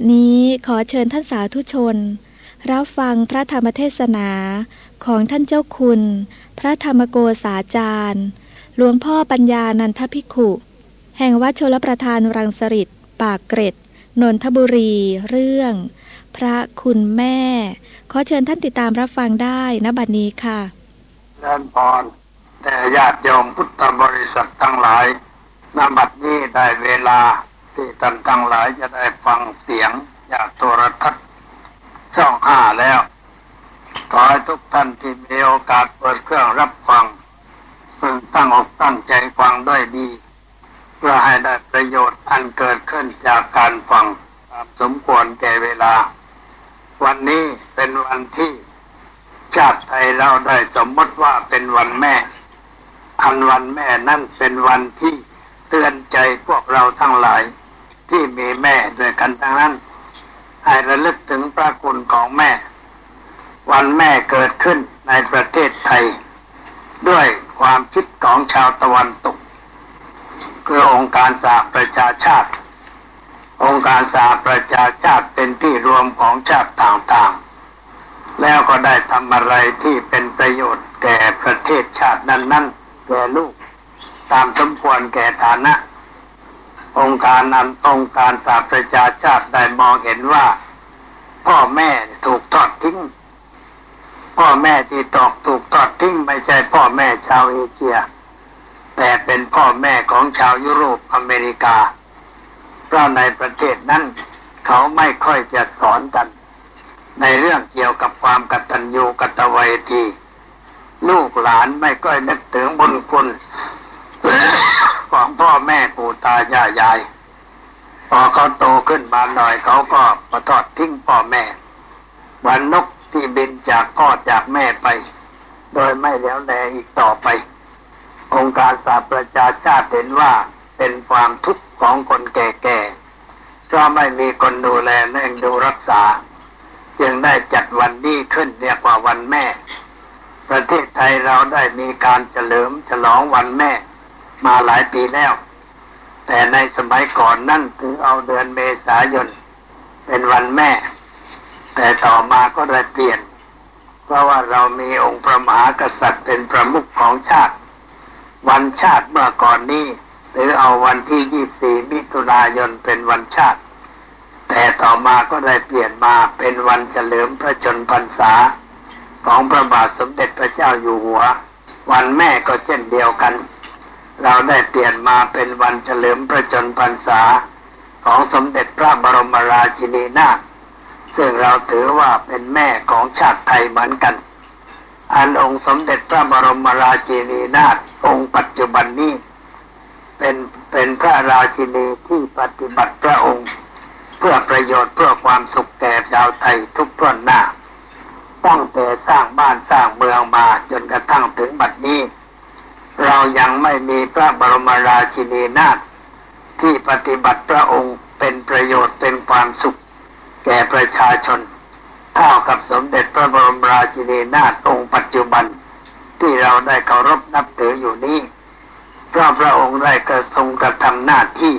ดนี้ขอเชิญท่านสาธุชน รับฟังพระธรรมเทศนาของท่านเจ้าคุณ พระธรรมโกษาจารย์หลวงพ่อปัญญานันทภิขุ แห่งวัดชลประทานรังสริตปากเกร็ด นนทบุรีเรื่อง พระคุณแม่ ขอเชิญท่านติดตามรับฟังได้ณบัดนี้ค่ะเดินพรแต่ญาติโยมพุทธบริษัททั้งหลายณบัดนี้ได้เวลา ที่ท่านทั้งหลายจะได้ฟังเสียงจากโทรทัศน์ช่องห้าแล้ว ขอให้ทุกท่านที่มีโอกาสเปิดเครื่องรับฟังพึงตั้งอกตั้งใจฟังด้วยดี เพื่อให้ได้ประโยชน์อันเกิดขึ้นจากการฟังตามสมควรแก่เวลา วันนี้เป็นวันที่ชาติไทยเราได้สมมติว่าเป็นวันแม่ อันวันแม่นั่นเป็นวันที่เตือนใจพวกเราทั้งหลาย ที่มีแม่ด้วยกันทั้งนั้น ให้ระลึกถึงพระคุณของแม่ วันแม่เกิดขึ้นในประเทศไทย ด้วยความคิดของชาวตะวันตก คือองค์การสหประชาชาติ องค์การสหประชาชาติเป็นที่รวมของชาติต่างๆ แล้วก็ได้ทำอะไรที่เป็นประโยชน์แก่ประเทศชาตินั้นๆแก่ลูก ตามสมควรแก่ฐานะ องค์การนั้นองค์การสาประชาชาติได้มองเห็นว่า พ่อแม่ถูกทอดทิ้ง พ่อแม่ที่ตอกถูกทอดทิ้งไม่ใช่พ่อแม่ชาวเอเชีย แต่เป็นพ่อแม่ของชาวยุโรปอเมริกา เพราะในประเทศนั้น เขาไม่ค่อยจะสอนกัน ในเรื่องเกี่ยวกับความกตัญญูกตเวทีลูกหลานไม่ค่อยนึกถึงบุญคุณ ของพ่อแม่ปู่ตายายยาย พอเขาโตขึ้นมาหน่อยเขาก็มาทอดทิ้งพ่อแม่วันนกที่บินจากพ่อจากแม่ไป โดยไม่แล้วแลอีกต่อไป องค์การสาประชาชาติเห็นว่าเป็นความทุกข์ของคนแก่ๆเพราะไม่มีคนดูแลเลี้ยงดูรักษา จึงได้จัดวันนี้ขึ้นเรียกว่าวันแม่ ประเทศไทยเราได้มีการเฉลิมฉลองวันแม่ มาหลายปีแล้ว แต่ในสมัยก่อนนั่นคือเอาเดือนเมษายน เป็นวันแม่ แต่ต่อมาก็ได้เปลี่ยน เพราะว่าเรามีองค์พระมหากษัตริย์เป็นประมุขของชาติ วันชาติเมื่อก่อนนี้หรือเอาวันที่24มิถุนายนเป็นวันชาติ แต่ต่อมาก็ได้เปลี่ยนมาเป็นวันเฉลิมพระชนพรรษา ของพระบาทสมเด็จพระเจ้าอยู่หัว วันแม่ก็เช่นเดียวกัน เราได้เปลี่ยนมาเป็นวันเฉลิมพระชนพรรษาของสมเด็จพระบรมราชินีนาถซึ่งเราถือว่าเป็นแม่ของชาติไทยเหมือนกัน อันองค์สมเด็จพระบรมราชินีนาถองค์ปัจจุบันนี้ เป็นเป็นพระราชินีที่ปฏิบัติพระองค์ เพื่อประโยชน์เพื่อความสุขแก่ชาวไทยทุกท่วนหน้าตั้งแต่สร้างบ้านสร้างเมืองมาจนกระทั่งถึงบัดนี้ เรายังไม่มีพระบรมราชินีนาถที่ปฏิบัติพระองค์เป็นประโยชน์เป็นความสุข แก่ประชาชนเท่ากับสมเด็จพระบรมราชินีนาถองค์ปัจจุบัน ที่เราได้เคารพนับถืออยู่นี้เพราะพระองค์ได้กระทรงกระทำหน้าที่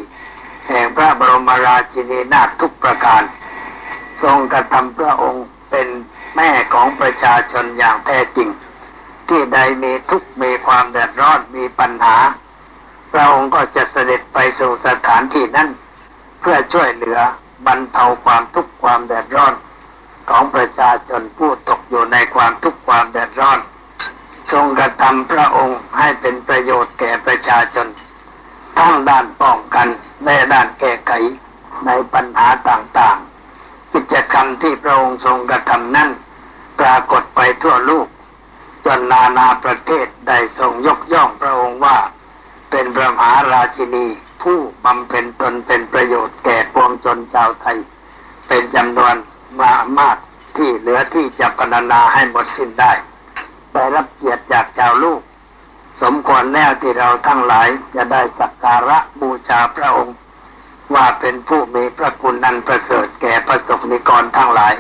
แห่งพระบรมราชินีนาถทุกประการ ทรงกระทำพระองค์เป็นแม่ของประชาชนอย่างแท้จริง ที่ใดมีทุกข์มีความเดือดร้อนมีปัญหา พระองค์ก็จะเสด็จไปสู่สถานที่นั้น เพื่อช่วยเหลือบรรเทาความทุกข์ความเดือดร้อนของประชาชนผู้ตกอยู่ในความทุกข์ความเดือดร้อน ทรงกระทำพระองค์ให้เป็นประโยชน์แก่ประชาชน ทั้งด้านป้องกันและด้านแก้ไขในปัญหาต่างๆ กิจกรรมที่พระองค์ทรงกระทำนั้นปรากฏไปทั่วโลก จนนานาประเทศได้ทรงยกย่องพระองค์ว่า เป็นพระมหาราชินี ผู้บำเพ็ญตนเป็นประโยชน์แก่ปวงชนชาวไทย เป็นจำนวนมามากที่เหลือที่จะพรรณนาให้หมดสิ้นได้ได้รับเกียรติจากชาวลูก สมควรแล้วที่เราทั้งหลายจะได้สักการะบูชาพระองค์ ว่าเป็นผู้มีพระคุณนันประเสริฐแก่ประสบนิกรทั้งหลาย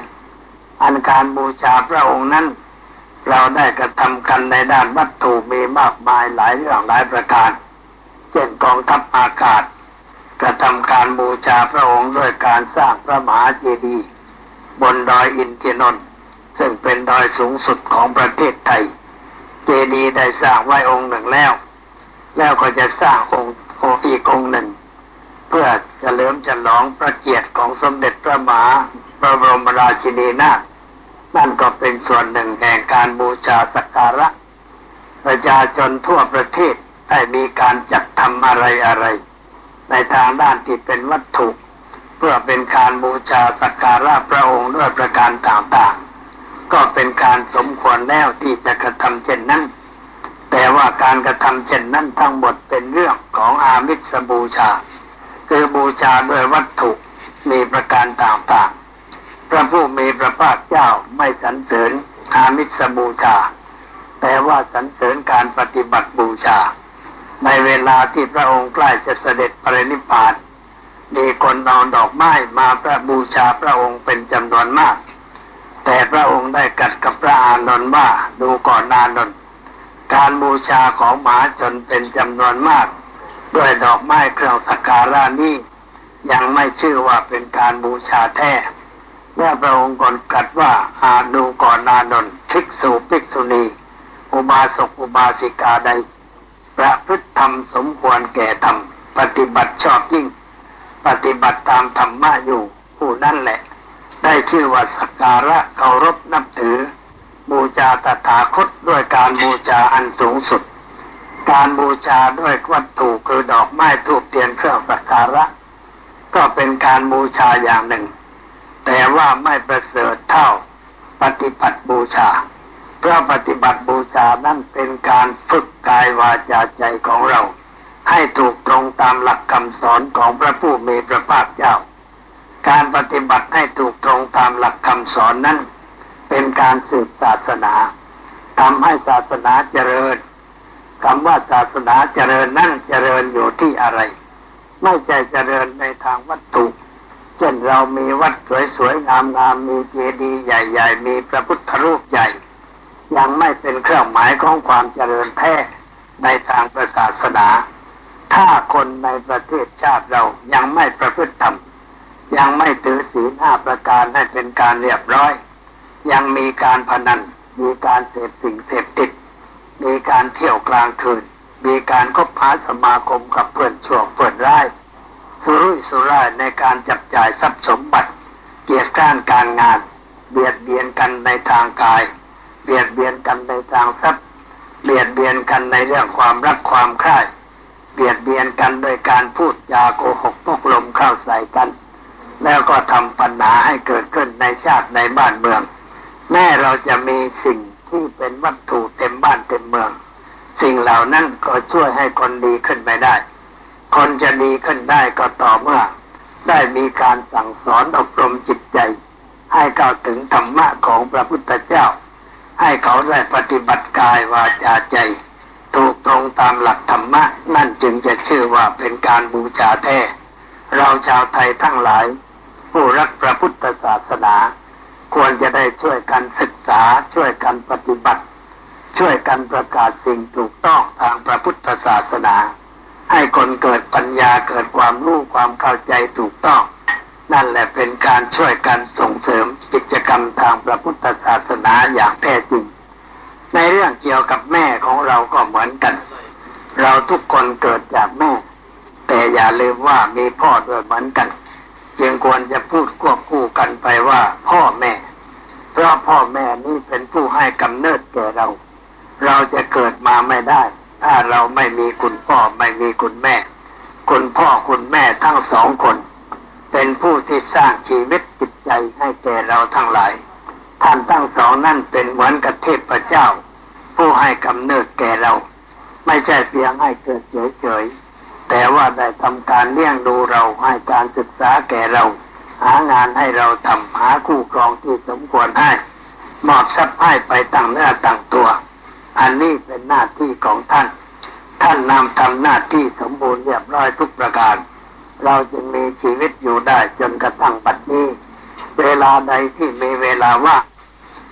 อันการบูชาพระองค์นั้น เราได้กระทำกันในด้านวัตถุมีมากมายหลายเรื่องหลายประการ เช่นกองทัพอากาศ กระทำการบูชาพระองค์ด้วยการสร้างพระมหาเจดีย์บนดอยอินทนนท์ซึ่งเป็นดอยสูงสุดของประเทศไทย เจดีย์ได้สร้างไว้องค์หนึ่งแล้ว แล้วก็จะสร้างองค์องค์อีกองค์หนึ่ง เพื่อจะเลิมฉลองพระเกียรติของสมเด็จพระมหาพระบรมราชินีนาถ นั่นก็เป็นส่วนหนึ่งแห่งการบูชาสักการะ ประชาชนทั่วประเทศได้มีการจัดทำอะไรอะไร ในทางด้านที่เป็นวัตถุ เพื่อเป็นการบูชาสักการะพระองค์ด้วยประการต่างๆ ก็เป็นการสมควรแล้วที่จะกระทำเช่นนั้น แต่ว่าการกระทำเช่นนั้นทั้งหมดเป็นเรื่องของอามิสบูชา คือบูชาด้วยวัตถุมีประการต่างๆ ผู้มีพระภาคเจ้าไม่สรรเสริญอามิสบูชา แต่ว่าสรรเสริญการปฏิบัติบูชา ในเวลาที่พระองค์ใกล้จะเสด็จปรินิพพานมีคนเอาดอกไม้มาพระบูชาพระองค์เป็นจำนวนมาก แต่พระองค์ได้กัดกับพระอานนท์ว่าดูก่อนอานนท์การบูชาของหมาจนเป็นจำนวนมาก ด้วยดอกไม้เครื่องสักการะนี้ยังไม่ชื่อว่าเป็นการบูชาแท้ เมื่อพระองค์ก่อนกัดว่าอาดูก่อนานนท์ภิกษุภิกษุณี อุบาสกอุบาสิกาใด ประพฤติธรรมสมควรแก่ธรรม ปฏิบัติชอบยิ่ง ปฏิบัติตามธรรมะอยู่ผู้นั่นแหละ ได้ชื่อว่าสักการะเคารพนับถือ บูชาตถาคตด้วยการบูชาอันสูงสุด การบูชาด้วยวัตถุคือดอกไม้ทูบเทียนเครื่องสักการะ ก็เป็นการบูชาอย่างหนึ่ง แต่ว่าไม่ประเสริฐเท่าปฏิบัติบูชา เพราะปฏิบัติบูชานั่นเป็นการฝึกกายวาจาใจของเรา ให้ถูกตรงตามหลักคำสอนของพระผู้มีพระภาคเจ้า การปฏิบัติให้ถูกตรงตามหลักคำสอนนั้น เป็นการสืบศาสนาทำให้ศาสนาเจริญคำว่าศาสนาเจริญนั่นเจริญอยู่ที่อะไร ไม่ใช่เจริญในทางวัตถุ เช่นเรามีวัดสวยๆงามๆมีเจดีย์ใหญ่ ๆ มีพระพุทธรูปใหญ่ ยังไม่เป็นเครื่องหมายของความเจริญแท้ในทางศาสนา ถ้าคนในประเทศชาติเรายังไม่ประพฤติธรรมยังไม่ถือศีลห้าประการให้เป็นการเรียบร้อย ยังมีการพนัน มีการเสพสิ่งเสพติด มีการเที่ยวกลางคืน มีการคบหาสมาคมกับเพื่อนชั่วเพื่อนร้าย สุรุ่ยสุร่ายในการจับจ่ายทรัพย์สมบัติ เกียรติการการงาน เบียดเบียนกันในทางกาย เบียดเบียนกันในทางทรัพย์ เบียดเบียนกันในเรื่องความรักความใคร่เบียดเบียนกันโดยการพูดจาโกหกพกลมเข้าใส่กัน แล้วก็ทำปัญหาให้เกิดขึ้นในชาติในบ้านเมือง แม้เราจะมีสิ่งที่เป็นวัตถุเต็มบ้านเต็มเมือง สิ่งเหล่านั้นก็ช่วยให้คนดีขึ้นไปได้ คนจะดีขึ้นได้ก็ต่อเมื่อ ได้มีการสั่งสอนอบรมจิตใจ ให้เข้าถึงธรรมะของพระพุทธเจ้า ให้เขาได้ปฏิบัติกายวาจาใจ ถูกตรงตามหลักธรรมะ นั่นจึงจะชื่อว่าเป็นการบูชาแท้เราชาวไทยทั้งหลาย ผู้รักพระพุทธศาสนา ควรจะได้ช่วยกันศึกษาช่วยกันปฏิบัติ ช่วยกันประกาศสิ่งถูกต้องทางพระพุทธศาสนา ให้คนเกิดปัญญาเกิดความรู้ความเข้าใจถูกต้อง นั่นแหละเป็นการช่วยกันส่งเสริมกิจกรรมทางพระพุทธศาสนาอย่างแท้จริง ในเรื่องเกี่ยวกับแม่ของเราก็เหมือนกัน เราทุกคนเกิดจากแม่ แต่อย่าลืมว่ามีพ่อด้วยเหมือนกัน จึงควรจะพูดควบคู่กันไปว่าพ่อแม่ เพราะพ่อแม่นี่เป็นผู้ให้กำเนิดแก่เรา เราจะเกิดมาไม่ได้ ถ้าเราไม่มีคุณพ่อไม่มีคุณแม่ คุณพ่อคุณแม่ทั้งสองคน เป็นผู้ที่สร้างชีวิตจิตใจให้แก่เราทั้งหลาย ท่านทั้งสองนั่นเป็นเหมือนกับเทพเจ้า ผู้ให้กำเนิดแก่เรา ไม่ใช่เพียงให้เกิดเฉยๆแต่ว่าได้ทำการเลี้ยงดูเราให้การศึกษาแก่เรา หางานให้เราทำหาคู่ครองที่สมควรให้มอบทรัพย์ให้ไปตั้งเนื้อตั้งตัว อันนี้เป็นหน้าที่ของท่าน ท่านนำทำหน้าที่สมบูรณ์เรียบร้อยทุกประการ เราจึงมีชีวิตอยู่ได้จนกระทั่งบัดนี้เวลาใดที่มีเวลาว่าง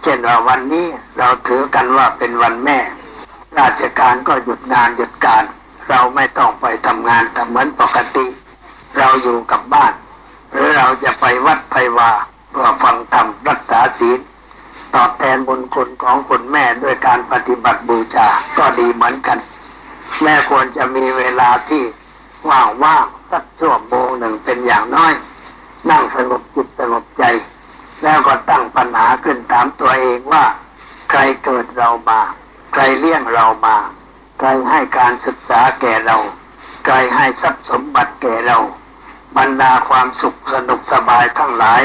เช่นว่าวันนี้เราถือกันว่าเป็นวันแม่ ราชการก็หยุดงานหยุดการ เราไม่ต้องไปทำงานแต่เหมือนปกติ เราอยู่กับบ้าน หรือเราจะไปวัดไปวาเพื่อฟังธรรมรักษาศีล ตอบแทนบุญคุณของคุณแม่ด้วยการปฏิบัติบูชาก็ดีเหมือนกัน แม่ควรจะมีเวลาที่ว่างๆสักชั่วโมงหนึ่งเป็นอย่างน้อย นั่งสงบจิตสงบใจ แล้วก็ตั้งปัญหาขึ้นถามตัวเองว่า ใครเกิดเรามาใครเลี้ยงเรามาใครให้การศึกษาแก่เราใครให้ทรัพย์สมบัติแก่เรา บรรดาความสุขสนุกสบายทั้งหลาย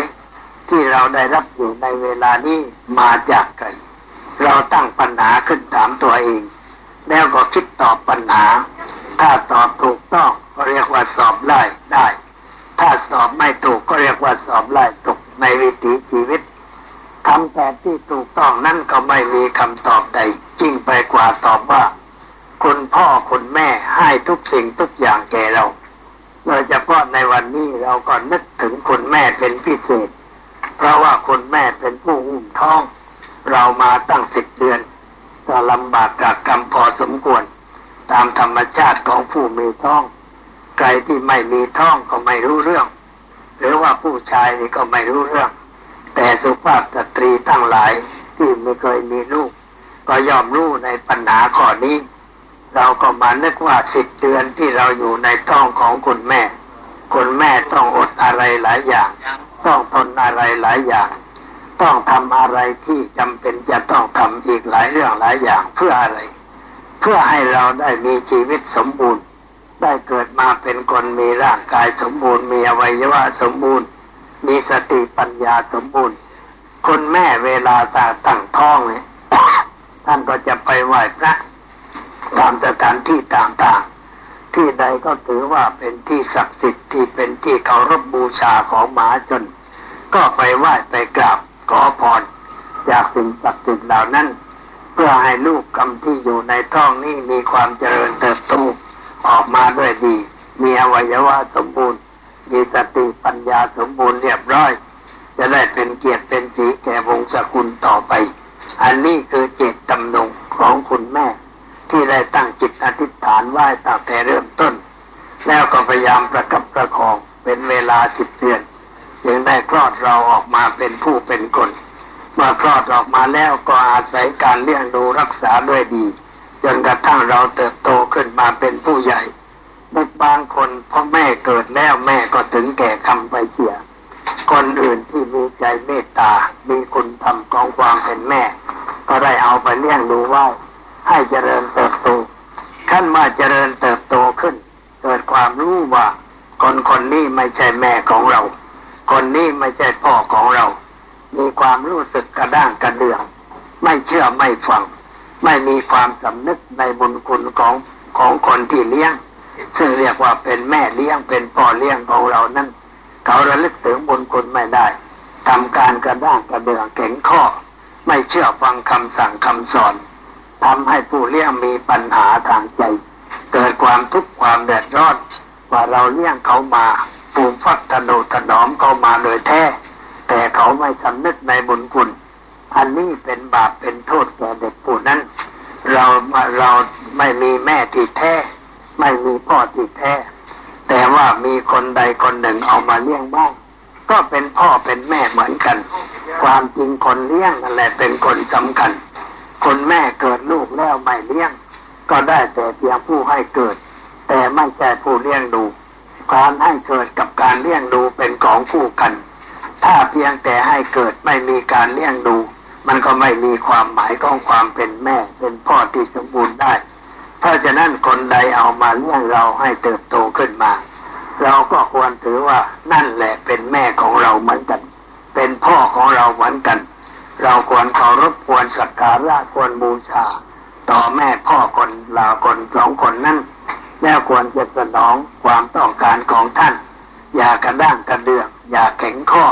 ที่เราได้รับอยู่ในเวลานี้มาจากใครเราตั้งปัญหาขึ้นถามตัวเอง แล้วก็คิดตอบปัญหา ถ้าตอบถูกต้องก็เรียกว่าสอบไล่ได้ ถ้าสอบไม่ถูกก็เรียกว่าสอบไล่ตกในวิถีชีวิตคำแต่ที่ถูกต้องนั่นก็ไม่มีคำตอบใดจริงไปกว่าตอบว่าคุณพ่อคุณแม่ให้ทุกสิ่งทุกอย่างแก่เราโดยเฉพาะในวันนี้เราก็นึกถึงคุณแม่เป็นพิเศษ เพราะว่าคุณแม่เป็นผู้อุ้มท้อง เรามาตั้งสิบเดือนก็ลำบากกับกรรมพอสมควร ตามธรรมชาติของผู้มีท้อง ใครที่ไม่มีท้องก็ไม่รู้เรื่อง หรือว่าผู้ชายนี่ก็ไม่รู้เรื่อง แต่สุภาพสตรีทั้งหลายที่ไม่เคยมีลูก ก็ยอมรู้ในปัญหาข้อนี้ เราก็มานึกว่าสิบเดือนที่เราอยู่ในท้องของคุณแม่ คุณแม่ต้องอดอะไรหลายอย่าง ต้องทนอะไรหลายอย่าง ต้องทำอะไรที่จำเป็นจะต้องทำอีกหลายเรื่องหลายอย่างเพื่ออะไร เพื่อให้เราได้มีชีวิตสมบูรณ์ ได้เกิดมาเป็นคนมีร่างกายสมบูรณ์ มีอวัยวะสมบูรณ์ มีสติปัญญาสมบูรณ์คุณแม่เวลาตาตั้งท้องเนี่ยท่านก็จะไปไหว้พระตามสถานที่ต่างๆ ที่ใดก็ถือว่าเป็นที่ศักดิ์สิทธิ์ที่เป็นที่เคารพบูชาของหมาชน ก็ไปไหว้ไปกราบขอพรจากสิ่งศักดิ์สิทธิ์เหล่านั้น เพื่อให้ลูกกำที่อยู่ในท้องนี้มีความเจริญเติบโตออกมาด้วยดี มีอวัยวะสมบูรณ์ มีสติปัญญาสมบูรณ์เรียบร้อย จะได้เป็นเกียรติเป็นสีแก่วงศกุลต่อไป อันนี้คือเจตจำนงของคุณแม่ ที่ได้ตั้งจิตอธิษฐานไหว้ตั้งแต่เริ่มต้น แล้วก็พยายามประคับประคองเป็นเวลาสิบเดือนจึงได้คลอดเราออกมาเป็นผู้เป็นคนเมื่อคลอดออกมาแล้วก็อาศัยการเลี้ยงดูรักษาด้วยดีจนกระทั่งเราเติบโตขึ้นมาเป็นผู้ใหญ่เด็กบางคนพ่อแม่เกิดแล้วแม่ก็ถึงแก่คำไปเสียคนอื่นที่มีใจเมตตา มีคุณธรรมของความเป็นแม่ ก็ได้เอาไปเลี้ยงดูว่า ให้เจริญเติบโตขั้นมาเจริญเติบโตขึ้น เกิดความรู้ว่าคนคนนี้ไม่ใช่แม่ของเรา คนนี้ไม่ใช่พ่อของเรา มีความรู้สึกกระด้างกระเดือง ไม่เชื่อไม่ฟัง ไม่มีความสำนึกในบุญคุณของของคนที่เลี้ยง ซึ่งเรียกว่าเป็นแม่เลี้ยงเป็นพ่อเลี้ยงของเรานั้นเขาระลึกถึงบุญคุณไม่ได้ทำการกระด้างกระเดืองแข็งข้อ ไม่เชื่อฟังคำสั่งคำสอน ทำให้ผู้เลี้ยงมีปัญหาทางใจ เกิดความทุกข์ความเดือดร้อนว่าเราเลี้ยงเขามาปลูกฟักถนุถนอมเขามาโดยแท้ แต่เขาไม่สำนึกในบุญคุณอันนี้เป็นบาปเป็นโทษแก่เด็กผู้นั้น เราเราไม่มีแม่ที่แท้ ไม่มีพ่อที่แท้ แต่ว่ามีคนใดคนหนึ่งเอามาเลี้ยงบ้างก็เป็นพ่อเป็นแม่เหมือนกัน ความจริงคนเลี้ยงนั่นแหละเป็นคนสำคัญ คนแม่เกิดลูกแล้วไม่เลี้ยง ก็ได้แต่เพียงผู้ให้เกิด แต่ไม่ใช่ผู้เลี้ยงดู การให้เกิดกับการเลี้ยงดูเป็นของคู่กัน ถ้าเพียงแต่ให้เกิดไม่มีการเลี้ยงดู มันก็ไม่มีความหมายของความเป็นแม่ เป็นพ่อที่สมบูรณ์ได้ เพราะฉะนั้นคนใดเอามาเลี้ยงเราให้เติบโตขึ้นมา เราก็ควรถือว่านั่นแหละเป็นแม่ของเราเหมือนกัน เป็นพ่อของเราเหมือนกัน เราควรเคารพควรสักการะควรบูชา ต่อแม่พ่อคนลาคนสองคนนั้นแล้วควรจะสนองความต้องการของท่าน อย่ากระด้างกระเดืองอย่าแข็งข้อ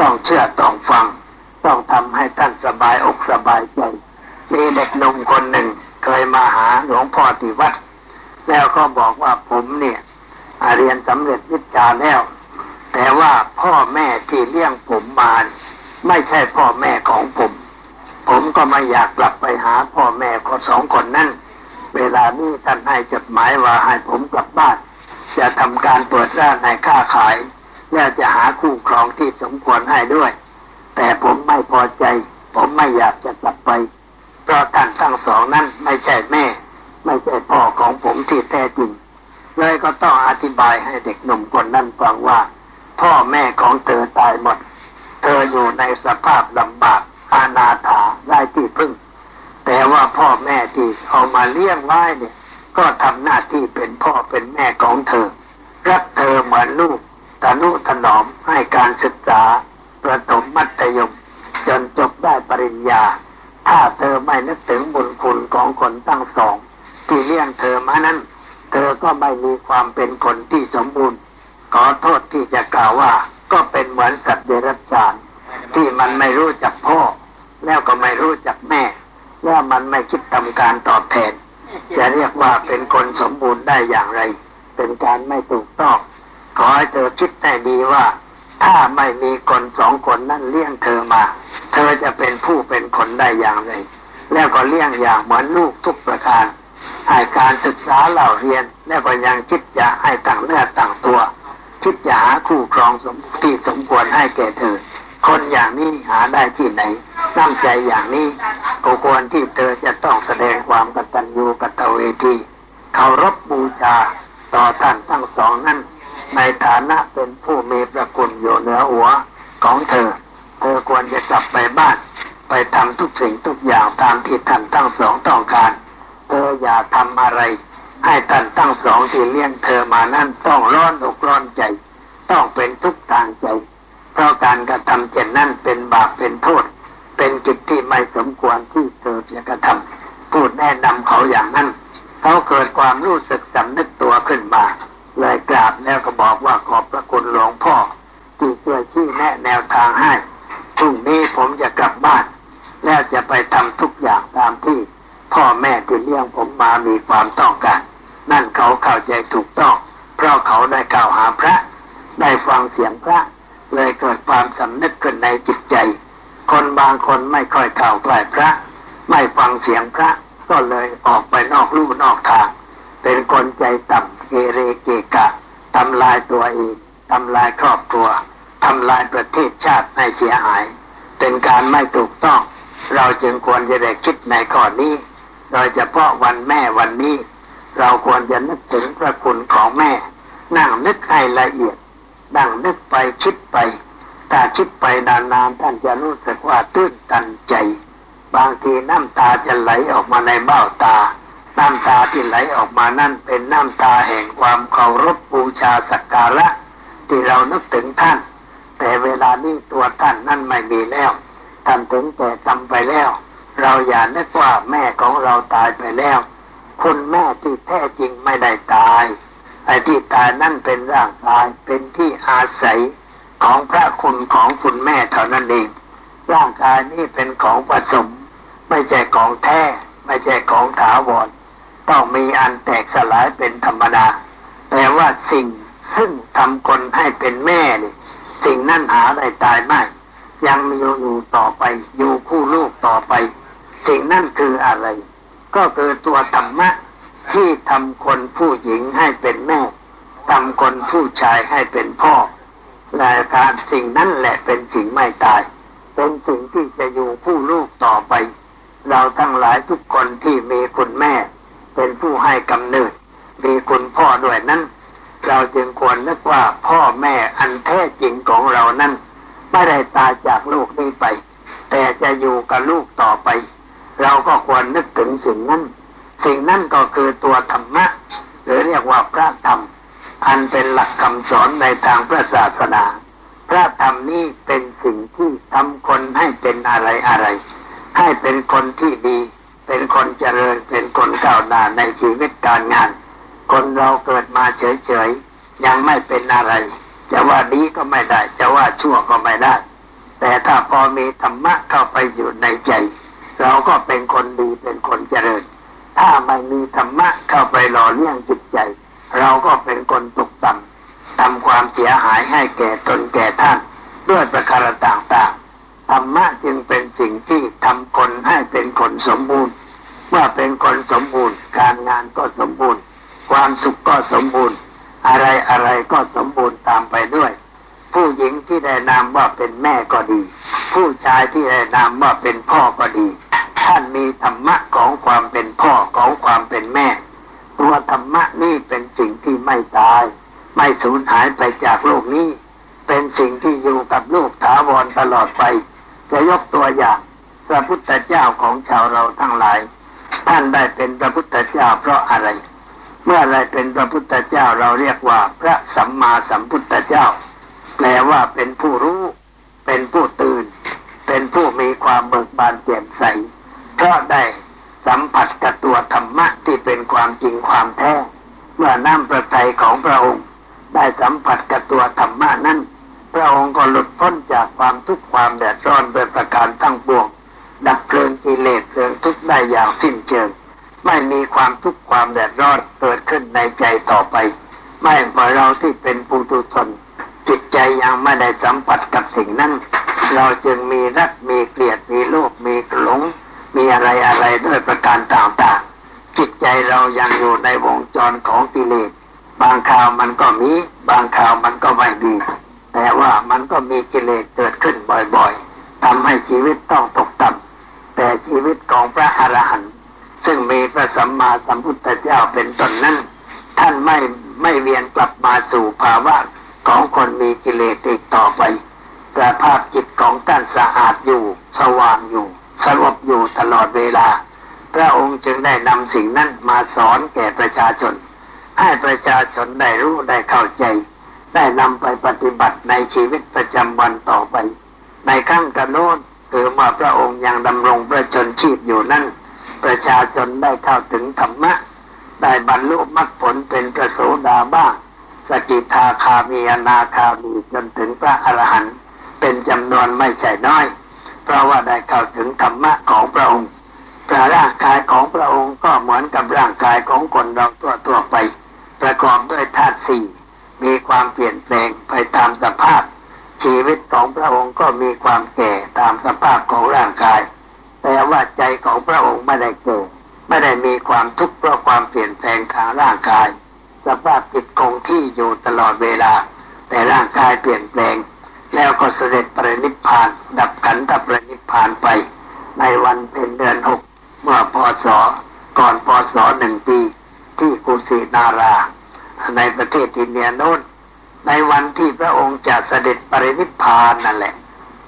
ต้องเชื่อต้องฟัง ต้องทำให้ท่านสบายอกสบายใจมีเด็กหนุ่มคนหนึ่งเคยมาหาหลวงพ่อที่วัด แล้วก็บอกว่าผมเนี่ยเรียนสำเร็จวิชาแล้ว แต่ว่าพ่อแม่ที่เลี้ยงผมมา ไม่ใช่พ่อแม่ของผม ผมก็ไม่อยากกลับไปหาพ่อแม่คนสองคนนั้น เวลานี้ท่านให้จดหมายว่าให้ผมกลับบ้าน จะทำการตรวจราในค่าขาย และจะหาคู่ครองที่สมควรให้ด้วย แต่ผมไม่พอใจ ผมไม่อยากจะกลับไป เพราะท่านทั้งสองนั้นไม่ใช่แม่ ไม่ใช่พ่อของผมที่แท้จริงเลยก็ต้องอธิบายให้เด็กหนุ่มคนนั้นฟังว่า พ่อแม่ของเธอตายหมด เธออยู่ในสภาพลำบากอาณาถาได้ที่พึ่ง แต่ว่าพ่อแม่ที่เอามาเลี้ยงไว้เนี่ยก็ทำหน้าที่เป็นพ่อเป็นแม่ของเธอ รักเธอเหมือนลูกตนุถนอมให้การศึกษาประถมมัธยม จนจบได้ปริญญา ถ้าเธอไม่นึกถึงบุญคุณของคนตั้งสอง ที่เลี้ยงเธอมานั้น เธอก็ไม่มีความเป็นคนที่สมบูรณ์ ขอโทษที่จะกล่าวว่า ก็เป็นเหมือนสัตว์เดรัจฉานที่มันไม่รู้จักพ่อ แล้วก็ไม่รู้จักแม่ แล้วมันไม่คิดทำการตอบแทน จะเรียกว่าเป็นคนสมบูรณ์ได้อย่างไร เป็นการไม่ถูกต้อง ขอให้เธอคิดให้ดีว่า ถ้าไม่มีคนสองคนนั่นเลี้ยงเธอมา เธอจะเป็นผู้เป็นคนได้อย่างไร แล้วก็เลี้ยงอย่างเหมือนลูกทุกประการให้การศึกษาเหล่าเรียน แล้วก็ยังคิดจะให้ต่างเนื้อต่างตัว คิดจะหาคู่ครองสมที่สมควรให้แก่เธอ คนอย่างนี้หาได้ที่ไหนน้ำใจอย่างนี้ก็ควรที่เธอจะต้องแสดงความกตัญญูกตเวทีเคารพบูชาต่อท่านทั้งสองนั้น ในฐานะเป็นผู้มีประคุณอยู่เหนือหัวของเธอ เธอควรจะกลับไปบ้าน ไปทำทุกสิ่งทุกอย่างตามที่ท่านทั้งสองต้องการ เธออย่าทำอะไร ให้ท่านทั้งสองที่เลี้ยงเธอมานั้นต้องร้อนอกร้อนใจ ต้องเป็นทุกทางใจ เพราะการกระทำเช่นนั้นเป็นบาปเป็นโทษ เป็นกิจที่ไม่สมควรที่เธอจะกระทำพูดแนะนำเขาอย่างนั้น เขาเกิดความรู้สึกสำนึกตัวขึ้นมาเลยกราบแล้วก็บอกว่าขอบพระคุณหลวงพ่อที่ช่วยชี้แนะแนวทางให้พรุ่งนี้ผมจะกลับบ้าน แล้วจะไปทำทุกอย่างตามที่ พ่อแม่ที่เลี้ยงผมมามีความต้องการ นั่นเขาเข้าใจถูกต้อง เพราะเขาได้กล่าวหาพระ ได้ฟังเสียงพระ เลยเกิดความสำนึกขึ้นในจิตใจ คนบางคนไม่ค่อยเข้าใกล้พระ ไม่ฟังเสียงพระ ก็เลยออกไปนอกลู่นอกทาง เป็นคนใจต่ำเกเรเกกะทำลายตัวเองทำลายครอบครัวทำลายประเทศชาติให้เสียหาย เป็นการไม่ถูกต้อง เราจึงควรจะได้คิดในข้อนี้ โดยเฉพาะวันแม่วันนี้ เราควรจะนึกถึงพระคุณของแม่ นั่งนึกให้ละเอียด นั่งนึกไปคิดไป ถ้าคิดไปนานๆท่านจะรู้สึกว่าตื้นตันใจ บางทีน้ำตาจะไหลออกมาในเบ้าตา น้ำตาที่ไหลออกมานั่นเป็นน้ำตาแห่งความเคารพบูชาสักการะ ที่เรานึกถึงท่าน แต่เวลานี้ตัวท่านนั่นไม่มีแล้วท่านถึงแต่ทำไปแล้ว เราอย่านึกว่าแม่ของเราตายไปแล้ว คุณแม่ที่แท้จริงไม่ได้ตายไอ้ที่ตายนั่นเป็นร่างกายเป็นที่อาศัยของพระคุณของคุณแม่เท่านั้นเอง ร่างกายนี้เป็นของผสม ไม่ใช่ของแท้ ไม่ใช่ของถาวรต้องมีอันแตกสลายเป็นธรรมดา แต่ว่าสิ่งซึ่งทำคนให้เป็นแม่นี่สิ่งนั้นหาได้ตายไม่ ยังมีอยู่ต่อไป อยู่คู่ลูกต่อไป สิ่งนั้นคืออะไร ก็คือตัวธรรมะที่ทำคนผู้หญิงให้เป็นแม่ทำคนผู้ชายให้เป็นพ่อแต่การสิ่งนั้นแหละเป็นสิ่งไม่ตาย เป็นสิ่งที่จะอยู่ผู้ลูกต่อไป เราทั้งหลายทุกคนที่มีคุณแม่ เป็นผู้ให้กำเนิด มีคุณพ่อด้วยนั้น เราจึงควรนึกว่าพ่อแม่อันแท้จริงของเรานั้น ไม่ได้ตายจากลูกนี้ไป แต่จะอยู่กับลูกต่อไป เราก็ควรนึกถึงสิ่งนั้น สิ่งนั้นก็คือตัวธรรมะ หรือเรียกว่าพระธรรม อันเป็นหลักคำสอนในทางพระศาสนา พระธรรมนี้เป็นสิ่งที่ทำคนให้เป็นอะไรอะไร ให้เป็นคนที่ดี เป็นคนเจริญ เป็นคนก้าวหน้าในชีวิตการงาน คนเราเกิดมาเฉยๆ ยังไม่เป็นอะไรจะว่าดีก็ไม่ได้ จะว่าชั่วก็ไม่ได้ แต่ถ้าพอมีธรรมะเข้าไปอยู่ในใจ เราก็เป็นคนดีเป็นคนเจริญ ถ้าไม่มีธรรมะเข้าไปหล่อเลี้ยงจิตใจ เราก็เป็นคนตกต่ำทำความเสียหายให้แก่ตนแก่ท่าน ด้วยประการต่างๆธรรมะจึงเป็นสิ่งที่ทำคนให้เป็นคนสมบูรณ์ เมื่อเป็นคนสมบูรณ์ การงานก็สมบูรณ์ ความสุขก็สมบูรณ์ อะไรอะไรก็สมบูรณ์ตามไปด้วย ผู้หญิงที่ได้นามว่าเป็นแม่ก็ดี ผู้ชายที่ได้นามว่าเป็นพ่อก็ดี ท่านมีธรรมะของความเป็นพ่อของความเป็นแม่ ตัวธรรมะนี่เป็นสิ่งที่ไม่ตาย ไม่สูญหายไปจากโลกนี้ เป็นสิ่งที่อยู่กับโลกถาวรตลอดไป จะยกตัวอย่างพระพุทธเจ้าของชาวเราทั้งหลาย ท่านได้เป็นพระพุทธเจ้าเพราะอะไร เมื่อไรเป็นพระพุทธเจ้าเราเรียกว่าพระสัมมาสัมพุทธเจ้า แปลว่าเป็นผู้รู้ เป็นผู้ตื่น เป็นผู้มีความเบิกบานเปี่ยมใสเพราะได้สัมผัสกับตัวธรรมะที่เป็นความจริงความแท้ เมื่อน้ำประทัยของพระองค์ ได้สัมผัสกับตัวธรรมะนั้น พระองค์ก็หลุดพ้นจากความทุกข์ความแดดร้อนโดยประการทั้งปวงดับเพลิงกิเลสเพลิงทุกข์ได้อย่างสิ้นเชิง ไม่มีความทุกข์ความแดดร้อนเกิดขึ้นในใจต่อไป ไม่เหมือนเราที่เป็นปุถุชน จิตใจยังไม่ได้สัมผัสกับสิ่งนั้น เราจึงมีรักมีเกลียดมีโลภมีหลง มีอะไรอะไรด้วยประการต่างๆ จิตใจเรายังอยู่ในวงจรของกิเลสบางคราวมันก็มี บางคราวมันก็ไม่ดี แต่ว่ามันก็มีกิเลสเกิดขึ้นบ่อยๆทำให้ชีวิตต้องตกต่ำแต่ชีวิตของพระอรหันต์ซึ่งมีพระสัมมาสัมพุทธเจ้าเป็นต้นนั้น ท่านไม่ไม่เวียนกลับมาสู่ภาวะ ของคนมีกิเลสอีกต่อไป แต่ภาพจิตของท่านสะอาดอยู่ สว่างอยู่ สงบอยู่ตลอดเวลา พระองค์จึงได้นำสิ่งนั้นมาสอนแก่ประชาชน ให้ประชาชนได้รู้ได้เข้าใจ ได้นำไปปฏิบัติในชีวิตประจำวันต่อไป ในขั้งกระโน้นคือมาพระองค์ยังดำรงประชนชีพอยู่นั่นประชาชนได้เข้าถึงธรรมะ ได้บรรลุมรรคผลเป็นพระโสดาบ้าง สกิทาคามีอนาคามีจนถึงพระอรหันต์เป็นจำนวนไม่ใช่น้อย เพราะว่าได้เข้าถึงธรรมะของพระองค์พระร่างกายของพระองค์ก็เหมือนกับร่างกายของคนเราตัวตัวไป ประกอบด้วยธาตุสี่มีความเปลี่ยนแปลงไปตามสภาพ ชีวิตของพระองค์ก็มีความแก่ตามสภาพของร่างกาย แต่ว่าใจของพระองค์ไม่ได้เก่ไม่ได้มีความทุกข์เพราะความเปลี่ยนแปลงทางร่างกาย สภาพจิตคงที่อยู่ตลอดเวลา แต่ร่างกายเปลี่ยนแปลง แล้วก็เสด็จปรินิพพาน ดับขันธปรินิพพานไป ในวันเป็นเดือนหกเมื่อพศก่อนพศหนึ่งปี ที่กุสินารา ในประเทศอินเดียโน้นในวันที่พระองค์จะเสด็จปรินิพพานนั่นแหละ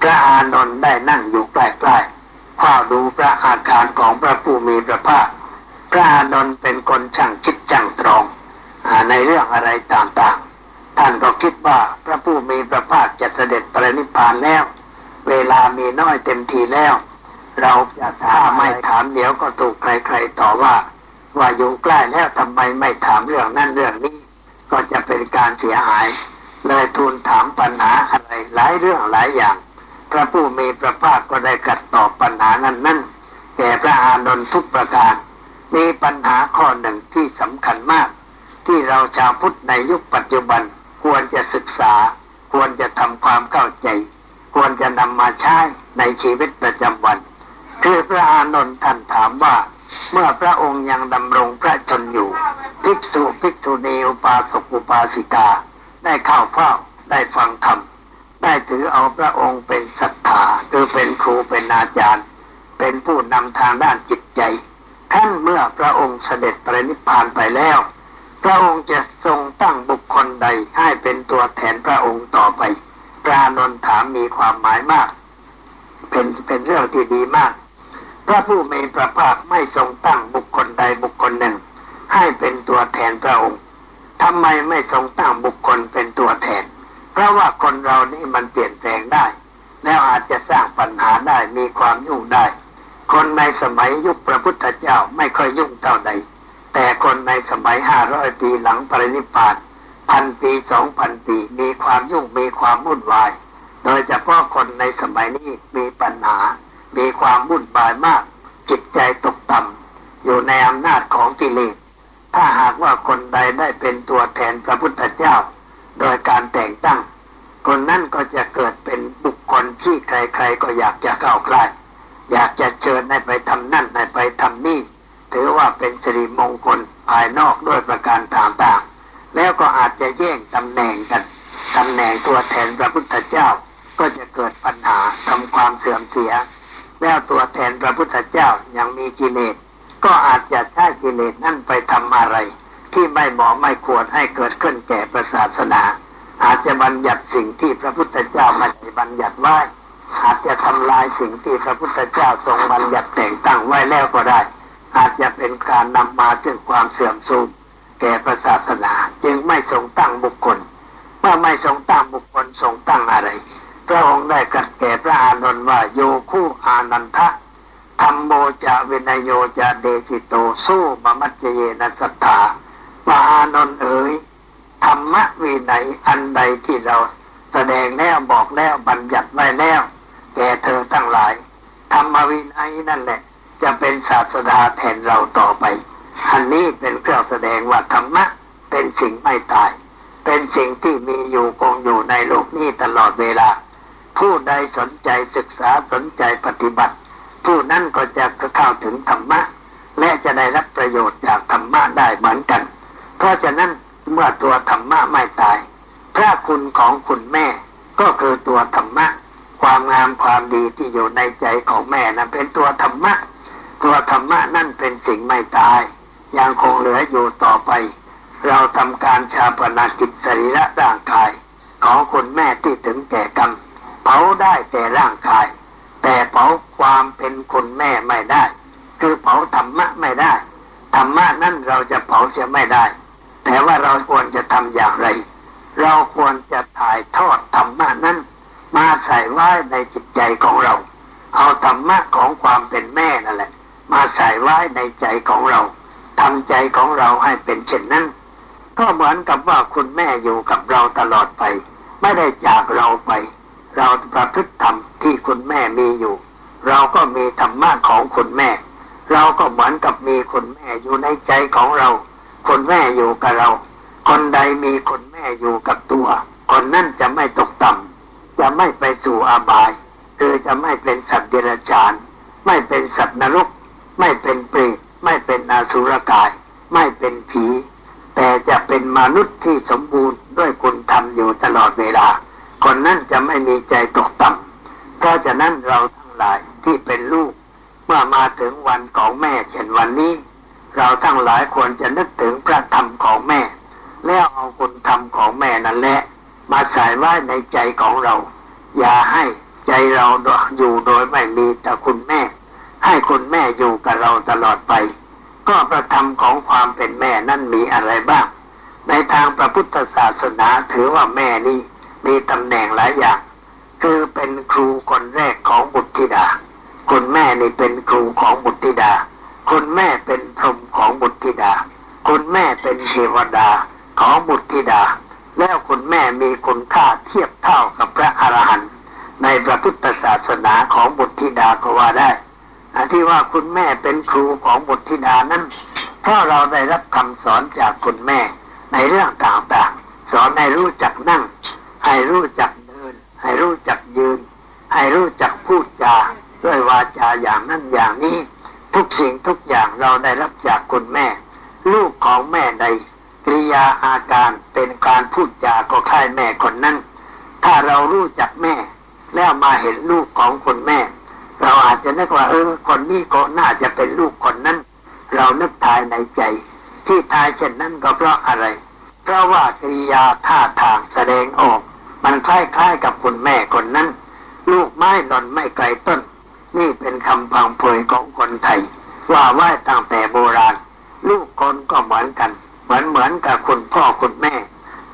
พระอานนท์ได้นั่งอยู่ใกล้ๆเฝ้าดูพระอาการของพระผู้มีพระภาค พระอานนท์เป็นคนช่างคิดช่างตรอง ในเรื่องอะไรต่างๆ ท่านก็คิดว่าพระผู้มีพระภาคจะเสด็จปรินิพพานแล้ว เวลามีน้อยเต็มทีแล้ว เราจะถ้าไม่ถามเดี๋ยวก็ถูกใครๆต่อว่า ว่าอยู่ใกล้แล้วทำไมไม่ถามเรื่องนั่นเรื่องนี้ ก็จะเป็นการเสียหาย เลยทูลถามปัญหาอะไรหลายเรื่องหลายอย่าง พระผู้มีพระภาคก็ได้กัดตอบปัญหานั้นนั่นแก่พระอานนท์ทุกประการ มีปัญหาข้อหนึ่งที่สำคัญมาก ที่เราชาวพุทธในยุคปัจจุบันควรจะศึกษา ควรจะทำความเข้าใจ ควรจะนำมาใช้ในชีวิตประจำวัน คือพระอานนท์ท่านถามว่า เมื่อพระองค์ยังดำรงพระชนอยู่ ภิกษุภิกษุณีอุปาสกอุปาสิกา ได้เข้าเฝ้าได้ฟังธรรมได้ถือเอาพระองค์เป็นศรัทธาคือเป็นครูเป็นอาจารย์ เป็นผู้นำทางด้านจิตใจท่านเมื่อพระองค์เสด็จปรินิพพานไปแล้ว พระองค์จะทรงตั้งบุคคลใดให้เป็นตัวแทนพระองค์ต่อไปปรานนถามมีความหมายมาก เป็นเป็นเรื่องที่ดีมาก พระผู้มีพระภาคไม่ทรงตั้งบุคคลใดบุคคลหนึ่ง ให้เป็นตัวแทนพระองค์ทำไมไม่ทรงตั้งบุคคลเป็นตัวแทน เพราะว่าคนเรานี่มันเปลี่ยนแปลงได้ แล้วอาจจะสร้างปัญหาได้มีความยุ่งได้ คนในสมัยยุคพระพุทธเจ้าไม่ค่อยยุ่งเท่าใด แต่คนในสมัยห้าร้อยปีหลังปรินิพพานพันปีสองพันปีมีความยุ่งมีความวุ่นวาย โดยเฉพาะคนในสมัยนี้มีปัญหา มีความวุ่นวายมาก จิตใจตกต่ำอยู่ในอำนาจของกิเลสถ้าหากว่าคนใดได้เป็นตัวแทนพระพุทธเจ้า โดยการแต่งตั้ง คนนั้นก็จะเกิดเป็นบุคคลที่ใครๆก็อยากจะเข้าใกล้อยากจะเชิญให้ไปทำนั่นให้ไปทำนี่ ถือว่าเป็นสิริมงคลภายนอกด้วยประการต่างๆ แล้วก็อาจจะแย่งตำแหน่งกันตำแหน่งตัวแทนพระพุทธเจ้า ก็จะเกิดปัญหาทำความเสื่อมเสีย แล้วตัวแทนพระพุทธเจ้ายังมีกิเลสก็อาจจะใช้กิเลสนั่นไปทำอะไร ที่ไม่เหมาะไม่ควรให้เกิดขึ้นแก่ประศาสนา อาจจะบัญญัติสิ่งที่พระพุทธเจ้าไม่ได้บัญญัติไว้อาจจะทำลายสิ่งที่พระพุทธเจ้าทรงบัญญัติแต่งตั้งไว้แล้วก็ได้ อาจจะเป็นการนำมาถึงความเสื่อมทรมแก่ประศาสนา จึงไม่ทรงตั้งบุคคลเมื่อไม่ทรงตั้งบุคคลทรงตั้งอะไร พระองค์ได้กัดแก่พระอานนท์ว่าโยคู่อานันทะธรรมโมจะเวนโยจะเดชิโตสู้มมัจเจเยนัสตาว่าอานนท์เอ๋ยธรรมะวินัยอันใดที่เราแสดงแล้วบอกแล้วบัญญัติไว้แล้ว แก่เธอทั้งหลายธรรมวินัยนั่นแหละ จะเป็นศาสดาแทนเราต่อไป อันนี้เป็นเครื่องแสดงว่าธรรมะเป็นสิ่งไม่ตาย เป็นสิ่งที่มีอยู่คงอยู่ในโลกนี้ตลอดเวลา ผู้ใดสนใจศึกษาสนใจปฏิบัติ ผู้นั้นก็จะเข้าถึงธรรมะ และจะได้รับประโยชน์จากธรรมะได้เหมือนกัน เพราะฉะนั้นเมื่อตัวธรรมะไม่ตาย พระคุณของคุณแม่ก็คือตัวธรรมะ ความงามความดีที่อยู่ในใจของแม่นั้นเป็นตัวธรรมะ ตัวธรรมะนั่นเป็นสิ่งไม่ตาย ยังคงเหลืออยู่ต่อไป เราทำการชาปนากิจสรีระร่างกาย ของคุณแม่ที่ถึงแก่กรรมเผาได้แต่ร่างกาย แต่เผาความเป็นคุณแม่ไม่ได้ คือเผาธรรมะไม่ได้ธรรมะนั่นเราจะเผาเสียไม่ได้ แต่ว่าเราควรจะทำอย่างไร เราควรจะถ่ายทอดธรรมะนั้น มาใส่ไว้ในจิตใจของเรา เอาธรรมะของความเป็นแม่นั่นแหละ มาใส่ไว้ในใจของเราทำใจของเราให้เป็นเช่นนั้น ก็เหมือนกับว่าคุณแม่อยู่กับเราตลอดไป ไม่ได้จากเราไป เราประพฤติธรรมที่คุณแม่มีอยู่ เราก็มีธรรมะของคุณแม่ เราก็เหมือนกับมีคุณแม่อยู่ในใจของเราคนแม่อยู่กับเรา คนใดมีคนแม่อยู่กับตัว คนนั้นจะไม่ตกต่ำจะไม่ไปสู่อาบาย คือจะไม่เป็นสัตว์เดรัจฉาน ไม่เป็นสัตว์นรก ไม่เป็นเปรตไม่เป็นอาสุรกาย ไม่เป็นผี แต่จะเป็นมนุษย์ที่สมบูรณ์ด้วยคุณธรรมอยู่ตลอดเวลา คนนั้นจะไม่มีใจตกต่ำเพราะฉะนั้นเราทั้งหลายที่เป็นลูก เมื่อมาถึงวันของแม่เช่นวันนี้ เราทั้งหลายควรจะนึกถึงพระธรรมของแม่ แล้วเอาคุณธรรมของแม่นั่นแหละ มาใส่ไว้ในใจของเรา อย่าให้ใจเราอยู่โดยไม่มีแต่คุณแม่ ให้คุณแม่อยู่กับเราตลอดไป ก็ประธรรมของความเป็นแม่นั่นมีอะไรบ้าง ในทางพระพุทธศาสนาถือว่าแม่นี่มีตำแหน่งหลายอย่าง คือเป็นครูคนแรกของบุตรธิดา คุณแม่นี่เป็นครูของบุตรธิดา คุณแม่เป็นพรหมของบุตรธิดา คุณแม่เป็นเทวดาของบุตรธิดา แล้วคุณแม่มีคุณค่าเทียบเท่ากับพระอรหันต์ในพระพุทธศาสนาของบุตรธิดาก็ว่าได้ ที่ว่าคุณแม่เป็นครูของบุตรธิดานั้นเพราะเราได้รับคำสอนจากคุณแม่ในเรื่องต่างๆ สอนให้รู้จักนั่ง ให้รู้จักเดิน ให้รู้จักยืน ให้รู้จักพูดจาด้วยวาจาอย่างนั้นอย่างนี้ ทุกสิ่งทุกอย่างเราได้รับจากคุณแม่ ลูกของแม่ใดกริยาอาการเป็นการพูดจาก็คล้ายแม่คนนั้น ถ้าเรารู้จักแม่ แล้วมาเห็นลูกของคุณแม่ เราอาจจะนึกว่าเออคนนี้ก็น่าจะเป็นลูกคนนั้น เรานึกทายในใจ ที่ทายเช่นนั้นก็เพราะอะไร เพราะว่ากริยาท่าทางแสดงออก มันคล้ายๆกับคุณแม่คนนั้น ลูกไม้หล่นไม่ไกลต้น นี่เป็นคำพังเพยของคนไทย ว่าไว้ตั้งแต่โบราณ ลูกคนก็เหมือนกัน เหมือนเหมือนกับคุณพ่อคุณแม่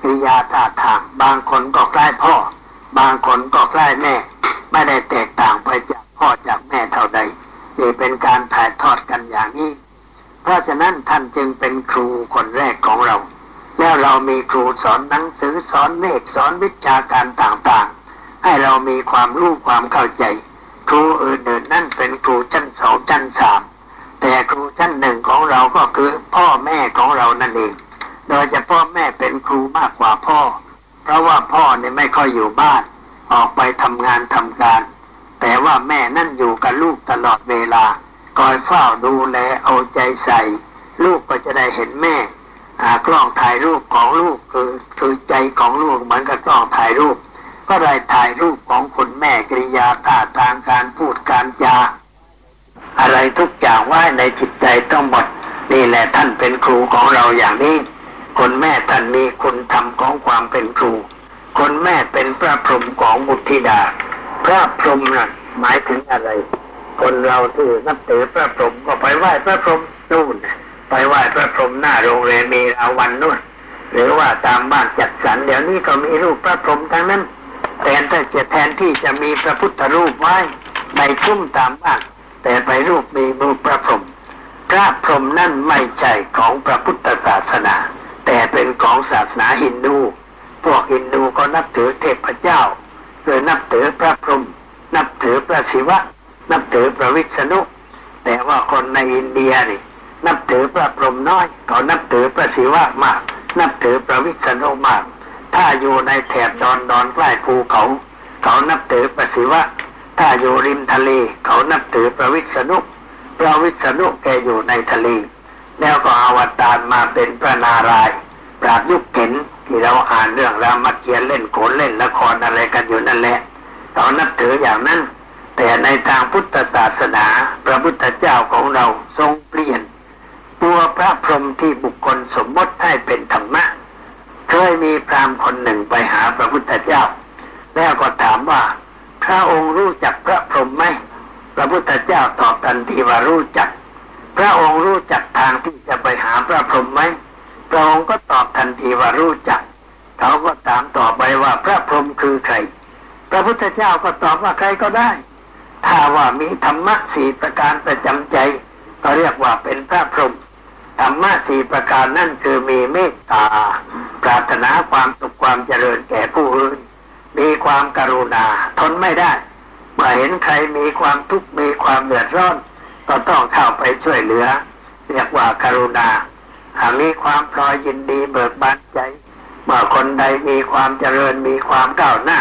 กริยาท่าทาง บางคนก็ใกล้พ่อ บางคนก็ใกล้แม่ ไม่ได้แตกต่างไปจาก พ่อจากแม่เท่าใดนี่เป็นการถ่ายทอดกันอย่างนี้ เพราะฉะนั้นท่านจึงเป็นครูคนแรกของเรา แล้วเรามีครูสอนหนังสือสอนเลขสอนวิชาการต่างๆ ให้เรามีความรู้ความเข้าใจ ครูอื่นๆนั่นเป็นครูชั้นสองชั้นสามแต่ครูชั้นหนึ่งของเราก็คือพ่อแม่ของเรานั่นเอง โดยเฉพาะแม่เป็นครูมากกว่าพ่อ เพราะว่าพ่อเนี่ยไม่ค่อยอยู่บ้าน ออกไปทำงานทำการ แต่ว่าแม่นั่นอยู่กับลูกตลอดเวลาคอยเฝ้าดูแลเอาใจใส่ ลูกก็จะได้เห็นแม่กล้องถ่ายรูปของลูกคือคือใจของลูกเหมือนกับกล้องถ่ายรูป ก็เลยถ่ายรูปของคุณแม่กริยาท่าทางการพูดการจาอะไรทุกอย่างไว้ในจิตใจต้องหมดนี่แหละท่านเป็นครูของเราอย่างนี้คนแม่ท่านมีคุณธรรมของความเป็นครู คนแม่เป็นพระพรหมของบุตรธิดา พระพรหมนะ่ะหมายถึงอะไร คนเราที่นับถือพระพรหมก็ไปไหว้พระพรหมนู่นไปไหว้พระพรหมหน้าโรงเรียนมีราวันนู่นหรือว่าตามบ้านจัดสรรเดี๋ยวนี้ก็มีรูปพระพรหมทั้งนั้นแต่ถ้าจะแทนที่จะมีพระพุทธรูปไว้ในชุ่มตามบ้าน แต่ไปรูปมีรูปพระพรหมพระพรหมนั่นไม่ใช่ของพระพุทธศาสนา แต่เป็นของศาสนาฮินดู พวกฮินดูก็นับถือเทพเจ้า โดยนับถือพระพรหมนับถือพระศิวะ นับถือพระวิษณุแต่ว่าคนในอินเดียนี่นับถือพระพรหมน้อยเขานับถือพระศิวะมาก นับถือพระวิษณุมาก ถ้าอยู่ในแถบดอนดอนใกล้ภูเขา เขานับถือพระศิวะ ถ้าอยู่ริมทะเล เขานับถือพระวิษณุพระวิษณุแกอยู่ในทะเลแล้วก็อวตารมาเป็นพระนารายณ์ปราบยุคเข็น ที่เราอ่านเรื่องรามเกียรติ์เล่นโขนเล่นละครอะไรกันอยู่นั่นแหละเขานับถืออย่างนั้น แต่ในทางพุทธศาสนา พระพุทธเจ้าของเราทรงเปลี่ยน ตัวพระพรหมที่บุคคลสมมติให้เป็นธรรมะเคยมีพราหมณ์คนหนึ่งไปหาพระพุทธเจ้า แล้วก็ถามว่าพระองค์รู้จักพระพรหมไหมพระพุทธเจ้าตอบทันทีว่ารู้จัก พระองค์รู้จักทางที่จะไปหาพระพรหมไหม พระองค์ก็ตอบทันทีว่ารู้จัก เขาก็ถามต่อไปว่าพระพรหมคือใคร พระพุทธเจ้าก็ตอบว่าใครก็ได้ ถ้าว่ามีธรรมะสี่ประการประจำใจ ก็เรียกว่าเป็นพระพรหมธรรมะสี่ประการนั่นคือมีเมตตา ปรารถนาความสุขความเจริญแก่ผู้อื่น มีความกรุณา ทนไม่ได้เมื่อเห็นใครมีความทุกข์มีความเดือดร้อน ก็ต้องเข้าไปช่วยเหลือ เรียกว่ากรุณา มีความพลอยยินดีเบิกบานใจเมื่อคนใดมีความเจริญมีความก้าวหน้า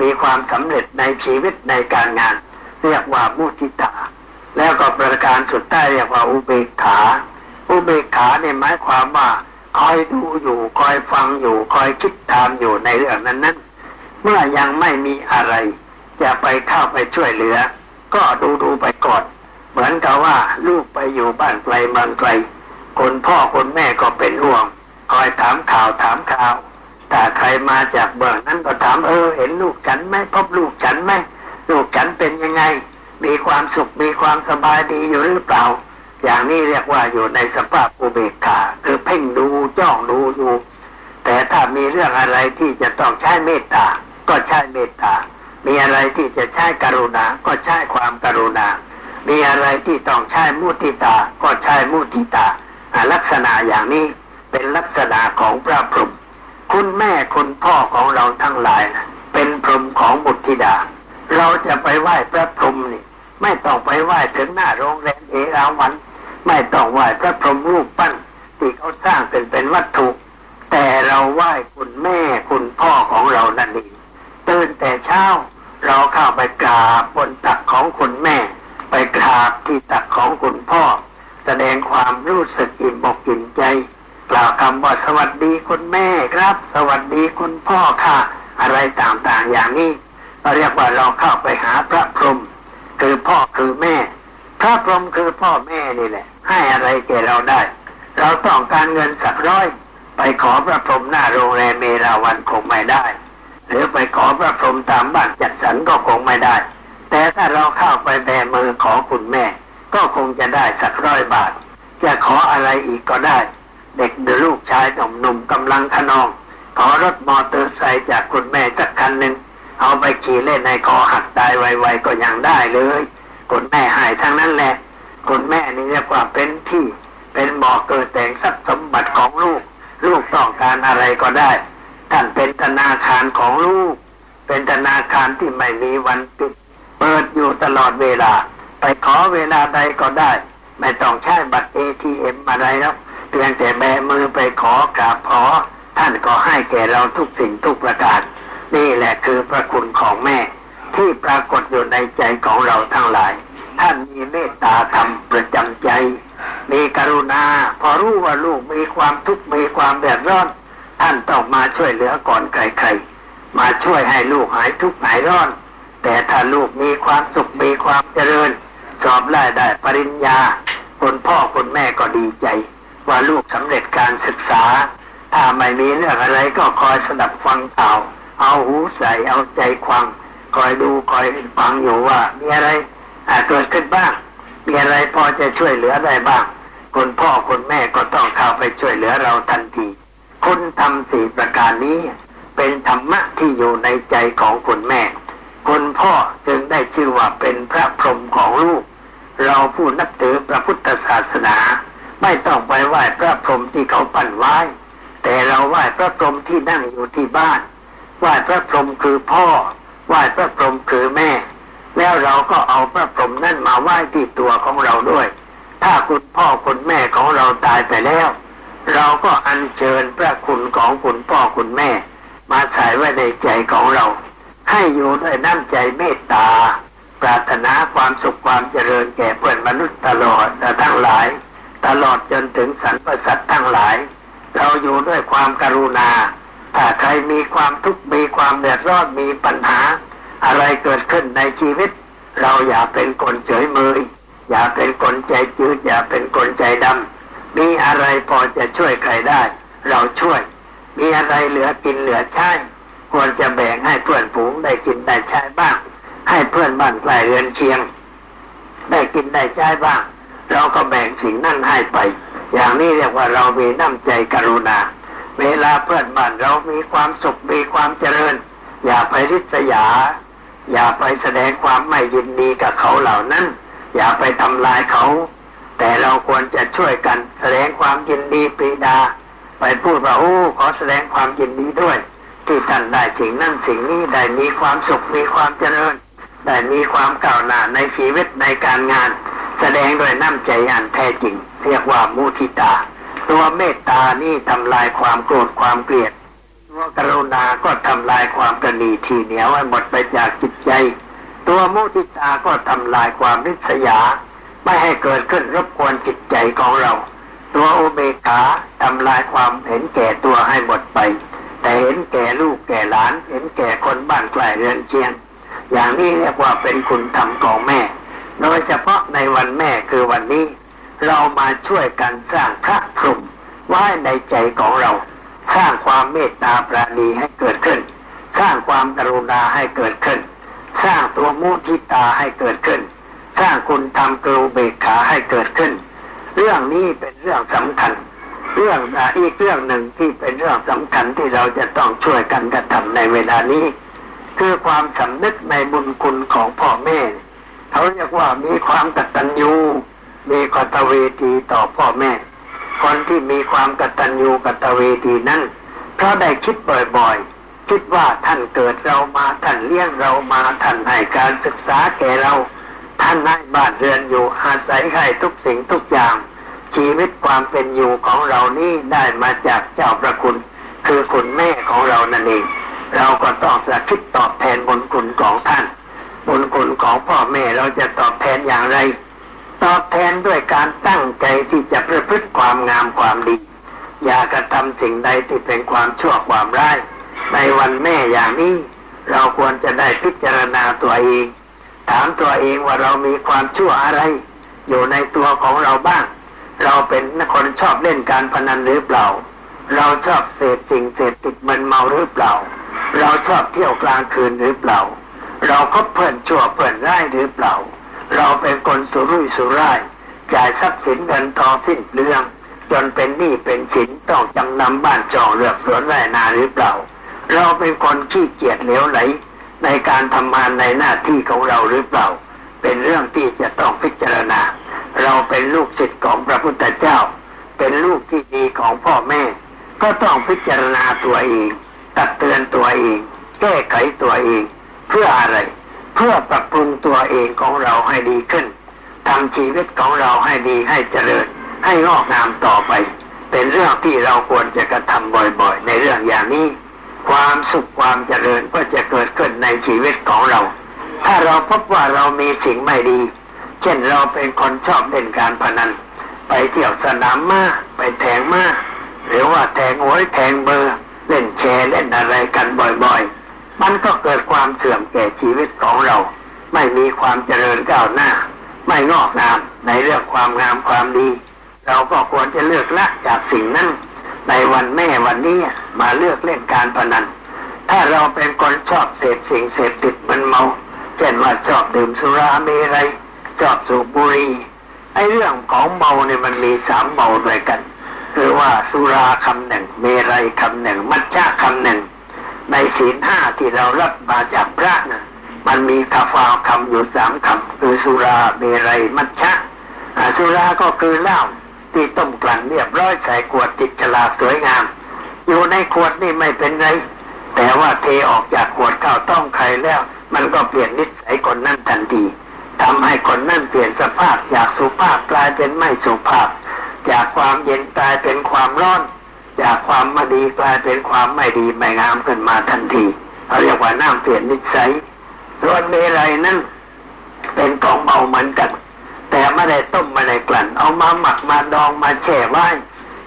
มีความสำเร็จในชีวิตในการงาน เรียกว่ามุทิตา แล้วก็ประการสุดท้ายเรียกว่าอุเบกขา อุเบกขาเนี่ยหมายความว่าคอยดูอยู่คอยฟังอยู่คอยคิดตามอยู่ในเรื่องนั้นนั้นเมื่อยังไม่มีอะไร จะไปเข้าไปช่วยเหลือ ก็ดูดูไปก่อน เหมือนกับว่าลูกไปอยู่บ้านไกลเมืองไกล คนพ่อคนแม่ก็เป็นห่วง คอยถามข่าวถามข่าวถ้าใครมาจากเบืองนั้นก็ถามเออ เห็นลูกฉันไหมพบลูกฉันไหมลูกฉันเป็นยังไง มีความสุขมีความสบายดีอยู่หรือเปล่า อย่างนี้เรียกว่าอยู่ในสภาพอุเบกขาคือเพ่งดูจ้องดูอยู่ แต่ถ้ามีเรื่องอะไรที่จะต้องใช้เมตตา ก็ใช้เมตตา มีอะไรที่จะใช้กรุณา ก็ใช้ความกรุณา มีอะไรที่ต้องใช้มุติตา ก็ใช้มุติตา ลักษณะอย่างนี้เป็นลักษณะของพระพรหมคุณแม่คุณพ่อของเราทั้งหลาย เป็นพรหมของบุตรธิดา เราจะไปไหว้พระพรหมนี่ ไม่ต้องไปไหว้ถึงหน้าโรงแรมเอราวัน ไม่ต้องไหว้พระพรหมรูปปั้นที่เขาสร้างเป็นเป็นวัตถุ แต่เราไหว้คุณแม่คุณพ่อของเรานั่นเองตื่นแต่เช้า เราเข้าไปกราบบนตักของคุณแม่ ไปกราบที่ตักของคุณพ่อ แสดงความรู้สึกอิ่มอกอิ่มใจ กล่าวคำว่าสวัสดีคุณแม่ครับ สวัสดีคุณพ่อค่ะ อะไรต่างๆอย่างนี้เราเรียกว่าเราเข้าไปหาพระพรหมคือพ่อคือแม่ พระพรหมคือพ่อแม่นี่แหละ ให้อะไรแก่เราได้ เราต้องการเงินสักร้อย ไปขอพระพรหมหน้าโรงแรมเมราวันคงไม่ได้ หรือไปขอพระพรหมตามบ้านจัดสรรก็คงไม่ได้ แต่ถ้าเราเข้าไปแบมือขอคุณแม่ ก็คงจะได้สักร้อยบาท จะขออะไรอีกก็ได้ เด็กหรือลูกชายหนุ่มๆกำลังขนอง ขอรถมอเตอร์ไซค์จากคุณแม่สักคันหนึ่งเอาไปขี่เล่นในคอหักตายไวๆก็ยังได้เลยคุณแม่หายทั้งนั้นแหละคุณแม่นี่เรียกว่าเป็นที่ เป็นบ่อเกิดแต่งทรัพย์สมบัติของลูก ลูกต้องการอะไรก็ได้ท่านเป็นธนาคารของลูก เป็นธนาคารที่ไม่มีวันปิด เปิดอยู่ตลอดเวลา ขอเวลาใดก็ได้ ไม่ต้องใช้บัตรเอทีเอ็มอะไรแล้วเพียงแต่แบมือไปขอกราบขอ ท่านก็ให้แก่เราทุกสิ่งทุกประการ นี่แหละคือพระคุณของแม่ ที่ปรากฏอยู่ในใจของเราทั้งหลาย ท่านมีเมตตาธรรมประจำใจ มีกรุณา พอรู้ว่าลูกมีความทุกข์มีความเดือดร้อน ท่านต้องมาช่วยเหลือก่อนใครๆมาช่วยให้ลูกหายทุกข์หายร้อน แต่ถ้าลูกมีความสุขมีความเจริญ สอบได้ได้ปริญญาคุณพ่อคุณแม่ก็ดีใจ ว่าลูกสำเร็จการศึกษา ถ้าไม่มีเรื่องอะไรก็คอยสดับฟังข่าวเอาหูใส่เอาใจควังคอยดูคอยฟังอยู่ว่า มีอะไรเกิดขึ้นบ้าง มีอะไรพอจะช่วยเหลือได้บ้างคุณพ่อคุณแม่ก็ต้องเข้าไปช่วยเหลือเราทันทีคุณทำสี่ประการนี้ เป็นธรรมะที่อยู่ในใจของคุณแม่ คุณพ่อจึงได้ชื่อว่าเป็นพระพรหมของลูก เราผู้นับถือพระพุทธศาสนา ไม่ต้องไปไหว้พระพรหมที่เขาปั่นไว้ แต่เราไหว้พระพรหมที่นั่งอยู่ที่บ้านไหว้พระพรหมคือพ่อไหว้พระพรหมคือแม่ แล้วเราก็เอาพระพรหมนั่นมาไหว้ที่ตัวของเราด้วย ถ้าคุณพ่อคุณแม่ของเราตายไปแล้ว เราก็อัญเชิญพระคุณของคุณพ่อคุณแม่ มาใส่ไว้ในใจของเรา ให้อยู่ด้วยน้ำใจเมตตา ปรารถนาความสุขความเจริญแก่เพื่อนมนุษย์ตลอดแต่ทั้งหลาย ตลอดจนถึงสรรพสัตว์ทั้งหลาย เราอยู่ด้วยความกรุณา ถ้าใครมีความทุกข์มีความเดือดร้อนมีปัญหา อะไรเกิดขึ้นในชีวิต เราอย่าเป็นคนเฉยเมืออย่าเป็นคนใจจืดอย่าเป็นคนใจดำมีอะไรพอจะช่วยใครได้ เราช่วย มีอะไรเหลือกินเหลือใช้ ควรจะแบ่งให้เพื่อนฝูงได้กินได้ใช้บ้าง ให้เพื่อนบ้านใกล้เรือนเคียง ได้กินได้ใช้บ้าง เราก็แบ่งสิ่งนั้นให้ไป อย่างนี้เรียกว่าเรามีน้ำใจกรุณา เวลาเพื่อนบ้านเรามีความสุขมีความเจริญ อย่าไปริษยา อย่าไปแสดงความไม่ยินดีกับเขาเหล่านั้น อย่าไปทำลายเขา แต่เราควรจะช่วยกันแสดงความยินดีปรีดาไปพูดว่าโอ้ขอแสดงความยินดีด้วย ที่ท่านได้สิ่งนั่นสิ่งนี้ได้มีความสุขมีความเจริญ ได้มีความก้าวหน้าในชีวิตในการงาน แสดงโดยน้ำใจอันแท้จริง เรียกว่ามุทิตา ตัวเมตตานี่ทำลายความโกรธความเกลียด ตัวกรุณาก็ทำลายความกระนีทีเหนียวให้หมดไปจากจิตใจ ตัวมุทิตาก็ทำลายความริษยา ไม่ให้เกิดขึ้นรบกวนจิตใจของเรา ตัวโอเบกาทำลายความเห็นแก่ตัวให้หมดไป แต่เห็นแก่ลูกแก่หลาน เห็นแก่คนบ้านใกล้เรือนเชียง อย่างนี้เรียกว่าเป็นคุณธรรมของแม่ โดยเฉพาะในวันแม่คือวันนี้ เรามาช่วยกันสร้างพระพรหมไว้ในใจของเรา สร้างความเมตตาปราณีให้เกิดขึ้น สร้างความกรุณาให้เกิดขึ้น สร้างตัวมุทิตาให้เกิดขึ้น สร้างคุณธรรมกรุเบกขาให้เกิดขึ้น เรื่องนี้เป็นเรื่องสำคัญ เรื่องอีกเรื่องหนึ่งที่เป็นเรื่องสำคัญที่เราจะต้องช่วยกันกระทำในเวลานี้ คือความสำนึกในบุญคุณของพ่อแม่เขาเรียกว่ามีความกตัญญูมีกตเวทีต่อพ่อแม่ คนที่มีความกตัญญูกตเวทีนั้นเพราะได้คิดบ่อยๆ คิดว่าท่านเกิดเรามาท่านเลี้ยงเรามาท่านให้การศึกษาแก่เรา ท่านให้บ้านเรือนอยู่อาศัยให้ทุกสิ่งทุกอย่าง ชีวิตความเป็นอยู่ของเรานี้ได้มาจากเจ้าประคุณ คือคุณแม่ของเรานั่นเองเราก็ต้องจะคิดตอบแทนบุญคุณของท่าน บุญคุณของพ่อแม่เราจะตอบแทนอย่างไร ตอบแทนด้วยการตั้งใจที่จะประพฤติความงามความดี อย่ากระทำสิ่งใดที่เป็นความชั่วความร้ายในวันแม่อย่างนี้ เราควรจะได้พิจารณาตัวเอง ถามตัวเองว่าเรามีความชั่วอะไร อยู่ในตัวของเราบ้าง เราเป็นคนชอบเล่นการพนันหรือเปล่า เราชอบเสพสิ่งเสพติดมันเมาหรือเปล่า เราชอบเที่ยวกลางคืนหรือเปล่า เราคบเพื่อนชั่วเพื่อนร้ายหรือเปล่า เราเป็นคนสุรุ่ยสุร่ายจ่ายทรัพย์สินเงินทองสิ้นเปลือง จนเป็นหนี้เป็นสินต้องจำนำบ้านจองเลือกสวนไร่นาหรือเปล่า เราเป็นคนขี้เกียจเหลวไหล ในการทำงานในหน้าที่ของเราหรือเปล่า เป็นเรื่องที่จะต้องพิจารณา เราเป็นลูกศิษย์ของพระพุทธเจ้า เป็นลูกที่ดีของพ่อแม่ ก็ต้องพิจารณาตัวเอง ตัดเตือนตัวเอง แก้ไขตัวเอง เพื่ออะไร เพื่อปรับปรุงตัวเองของเราให้ดีขึ้นทำชีวิตของเราให้ดีให้เจริญ ให้งอกงามต่อไป เป็นเรื่องที่เราควรจะกระทำบ่อยๆ ในเรื่องอย่างนี้ ความสุขความเจริญก็จะเกิดขึ้นในชีวิตของเรา ถ้าเราพบว่าเรามีสิ่งไม่ดี เช่นเราเป็นคนชอบเล่นการพนัน ไปเที่ยวสนามมาไปแทงมาหรือว่าแทงหวยแทงเบอร์ เล่นแชร์เล่นอะไรกันบ่อยๆ มันก็เกิดความเสื่อมแก่ชีวิตของเรา ไม่มีความเจริญก้าวหน้า ไม่งอกงามในเรื่องความงามความดี เราก็ควรจะเลือกละจากสิ่งนั้นในวันแม่วันนี้มาเลือกเล่นการพนัน ถ้าเราเป็นคนชอบเสพสิ่งเสพติดมันเมา เช่นว่าชอบดื่มสุราเมรัย ชอบสูบบุหรี่ไอ้เรื่องของเมาเนี่ยมันมีสามเมาด้วยกัน คือว่าสุราคำหนึ่งเมรัยคำหนึ่ง มัจฉาคำหนึ่ง ในศีลห้าที่เรารับมาจากพระนะมันมีคาฟาวคำอยู่สามคำคือสุราเมรัยมัจฉะสุราก็คือเหล้าที่ต้มกลั่นเรียบร้อยใส่ขวดติดฉลากสวยงาม อยู่ในขวดนี่ไม่เป็นไร แต่ว่าเทออกจากขวดข้าวต้มไข่แล้ว มันก็เปลี่ยนนิสัยคนนั้นทันที ทำให้คนนั่นเปลี่ยนสภาพจากสุภาพกลายเป็นไม่สุภาพ จากความเย็นกลายเป็นความร้อน จากความไม่ดีกลายเป็นความไม่ดีไม่งามขึ้นมาทันทีเขาเรียกว่าน้ำเปลี่ยนนิสัยส่วนเมรัยนั้นเป็นของเมาเหมือนกัน แต่ไม่ได้ต้มไม่ได้กลั่น เอามาหมักมาดองมาแช่ไว้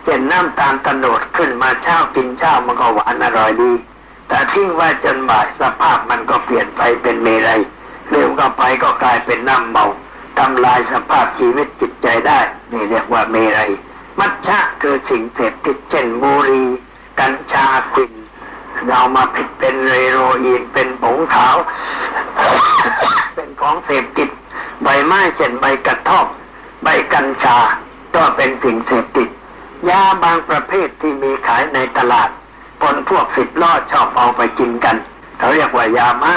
เช่นน้ำตาลตะโนดขึ้นมาเช้ากินเช้ามันก็หวานอร่อยดี แต่ทิ้งไว้จนบ่ายสภาพมันก็เปลี่ยนไปเป็นเมรัย ดื่มเข้าไปก็กลายเป็นน้ำเมาทำลายสภาพชีวิตจิตใจได้ นี่เรียกว่าเมรัยมัชชะคือสิ่งเสพติดเช่นบุหรี่กัญชาควินเรามาผิดเป็นเรโรอีนเป็นผงขาว เป็นของเสพติด ใบไม้เช่นใบกระท่อมใบกัญชา ก็เป็นสิ่งเสพติด ยาบางประเภทที่มีขายในตลาดคนพวกสิบล้อชอบเอาไปกินกัน เขาเรียกว่ายามา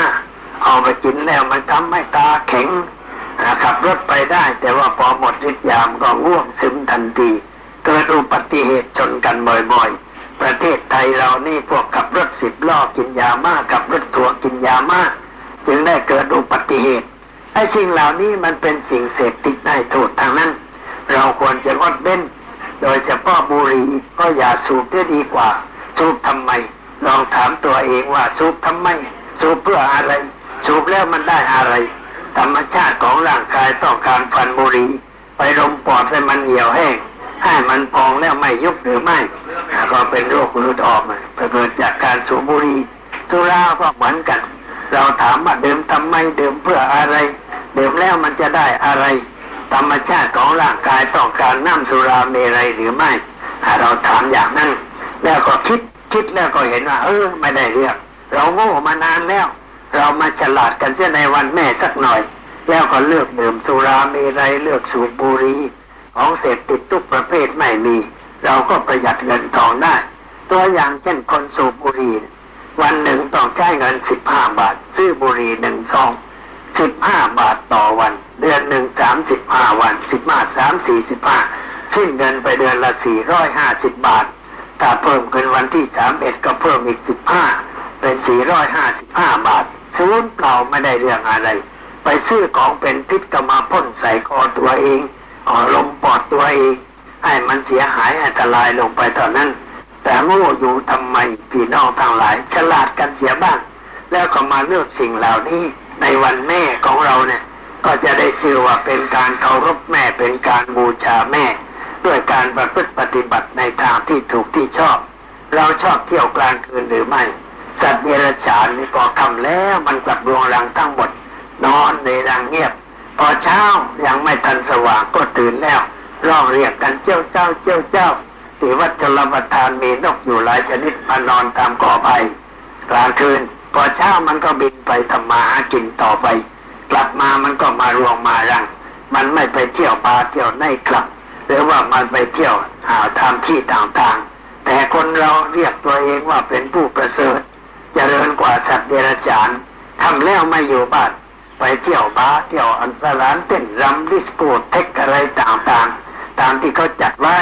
เอาไปกินแล้วมันทำให้ตาแข็งขับรถไปได้ แต่ว่าพอหมดฤทธิ์ยามก็ง่วงซึมทันทีเกิดอุบัติเหตุชนกันบ่อยๆ ประเทศไทยเรานี่พวกขับรถสิบล้อกินยามากขับรถทัวร์กินยามาก จึงได้เกิดอุบัติเหตุไอ้สิ่งเหล่านี้มันเป็นสิ่งเสพติดได้โทษทางนั้น เราควรจะงดเบ้น โดยเฉพาะบุหรี่ก็อย่าสูบได้ดีกว่า สูบทำไม ลองถามตัวเองว่าสูบทำไม สูบเพื่ออะไร สูบแล้วมันได้อะไร ธรรมชาติของร่างกายต้องการฟันบุหรี่ไปลมปอดให้มันเหี่ยวแห้งให้มันพองแล้วไม่ยุบหรือไม่ก็เป็นโรคเลือดออกมาเกิดจากการสูบบุหรี่สุราก็เหมือนกัน เราถามว่าดื่มทำไมดื่มเพื่ออะไรดื่มแล้วมันจะได้อะไร ธรรมชาติของร่างกายต้องการน้ำสุราเมรัยหรือไม่เราถามอย่างนั้น แล้วก็คิดคิดแล้วก็เห็นว่าเออไม่ได้เรื่องเราโง่มานานแล้ว เรามาฉลาดกันเสียในวันแม่สักหน่อย แล้วก็เลือกดื่มสุรามีไรเลือกสูบบุหรี่ของเสพติดทุกประเภทไม่มี เราก็ประหยัดเงินทองได้ ตัวอย่างเช่นคนสูบบุหรี่วันหนึ่งต้องใช้เงินสิบห้าบาท ซื้อบุหรี่หนึ่งซองสิบห้าบาทต่อวัน เดือนหนึ่งสามสิบห้าวันสิบห้าสามสี่สิบห้าสิ้นเงินไปเดือนละสี่ร้อยห้าสิบบาทถ้าเพิ่มขึ้นวันที่สามเอ็ดก็เพิ่มอีกสิบห้าเป็นสี่ร้อยห้าสิบห้าบาท ศูนย์เปล่าไม่ได้เรื่องอะไร ไปซื้อของเป็นพิษก็มาพ่นใส่คอตัวเองออลมปอดตัวเองให้มันเสียหายอันตรายลงไปตอนนั้น แต่โง่อยู่ทำไมพี่น้องทั้งหลาย ฉลาดกันเสียบ้าง แล้วก็มาเลือกสิ่งเหล่านี้ ในวันแม่ของเราเนี่ย ก็จะได้ชื่อว่าเป็นการเคารพแม่เป็นการบูชาแม่ ด้วยการประพฤติปฏิบัติในทางที่ถูกที่ชอบ เราชอบเที่ยวกลางคืนหรือไม่ สัตว์เดรัจฉานนี่อคำแล้วมันกลับดวงรังทั้งหมด นอนในรังเงียบ พอเช้ายังไม่ทันสว่างก็ตื่นแล้วร้องเรียกกันเจ้าเจ้าเจ้าเจ้าที่วัดจลประทานมีนกอยู่หลายชนิดมานอนตามก่อไผ่กลางคืนพอเช้ามันก็บินไปทำมาหากินต่อไป กลับมามันก็มารวงมารัง มันไม่ไปเที่ยวบาเที่ยวในกลับ หรือว่ามันไปเที่ยวหาทำที่ต่างๆ แต่คนเราเรียกตัวเองว่าเป็นผู้ประเสริฐ เจริญกว่าสัตว์เดรัจฉานทำแล้วไม่อยู่บ้านไปเที่ยวบาเที่ยวอันสรานเต้นรำดิสโก้เทคอะไรต่างๆ ตามที่เขาจัดไว้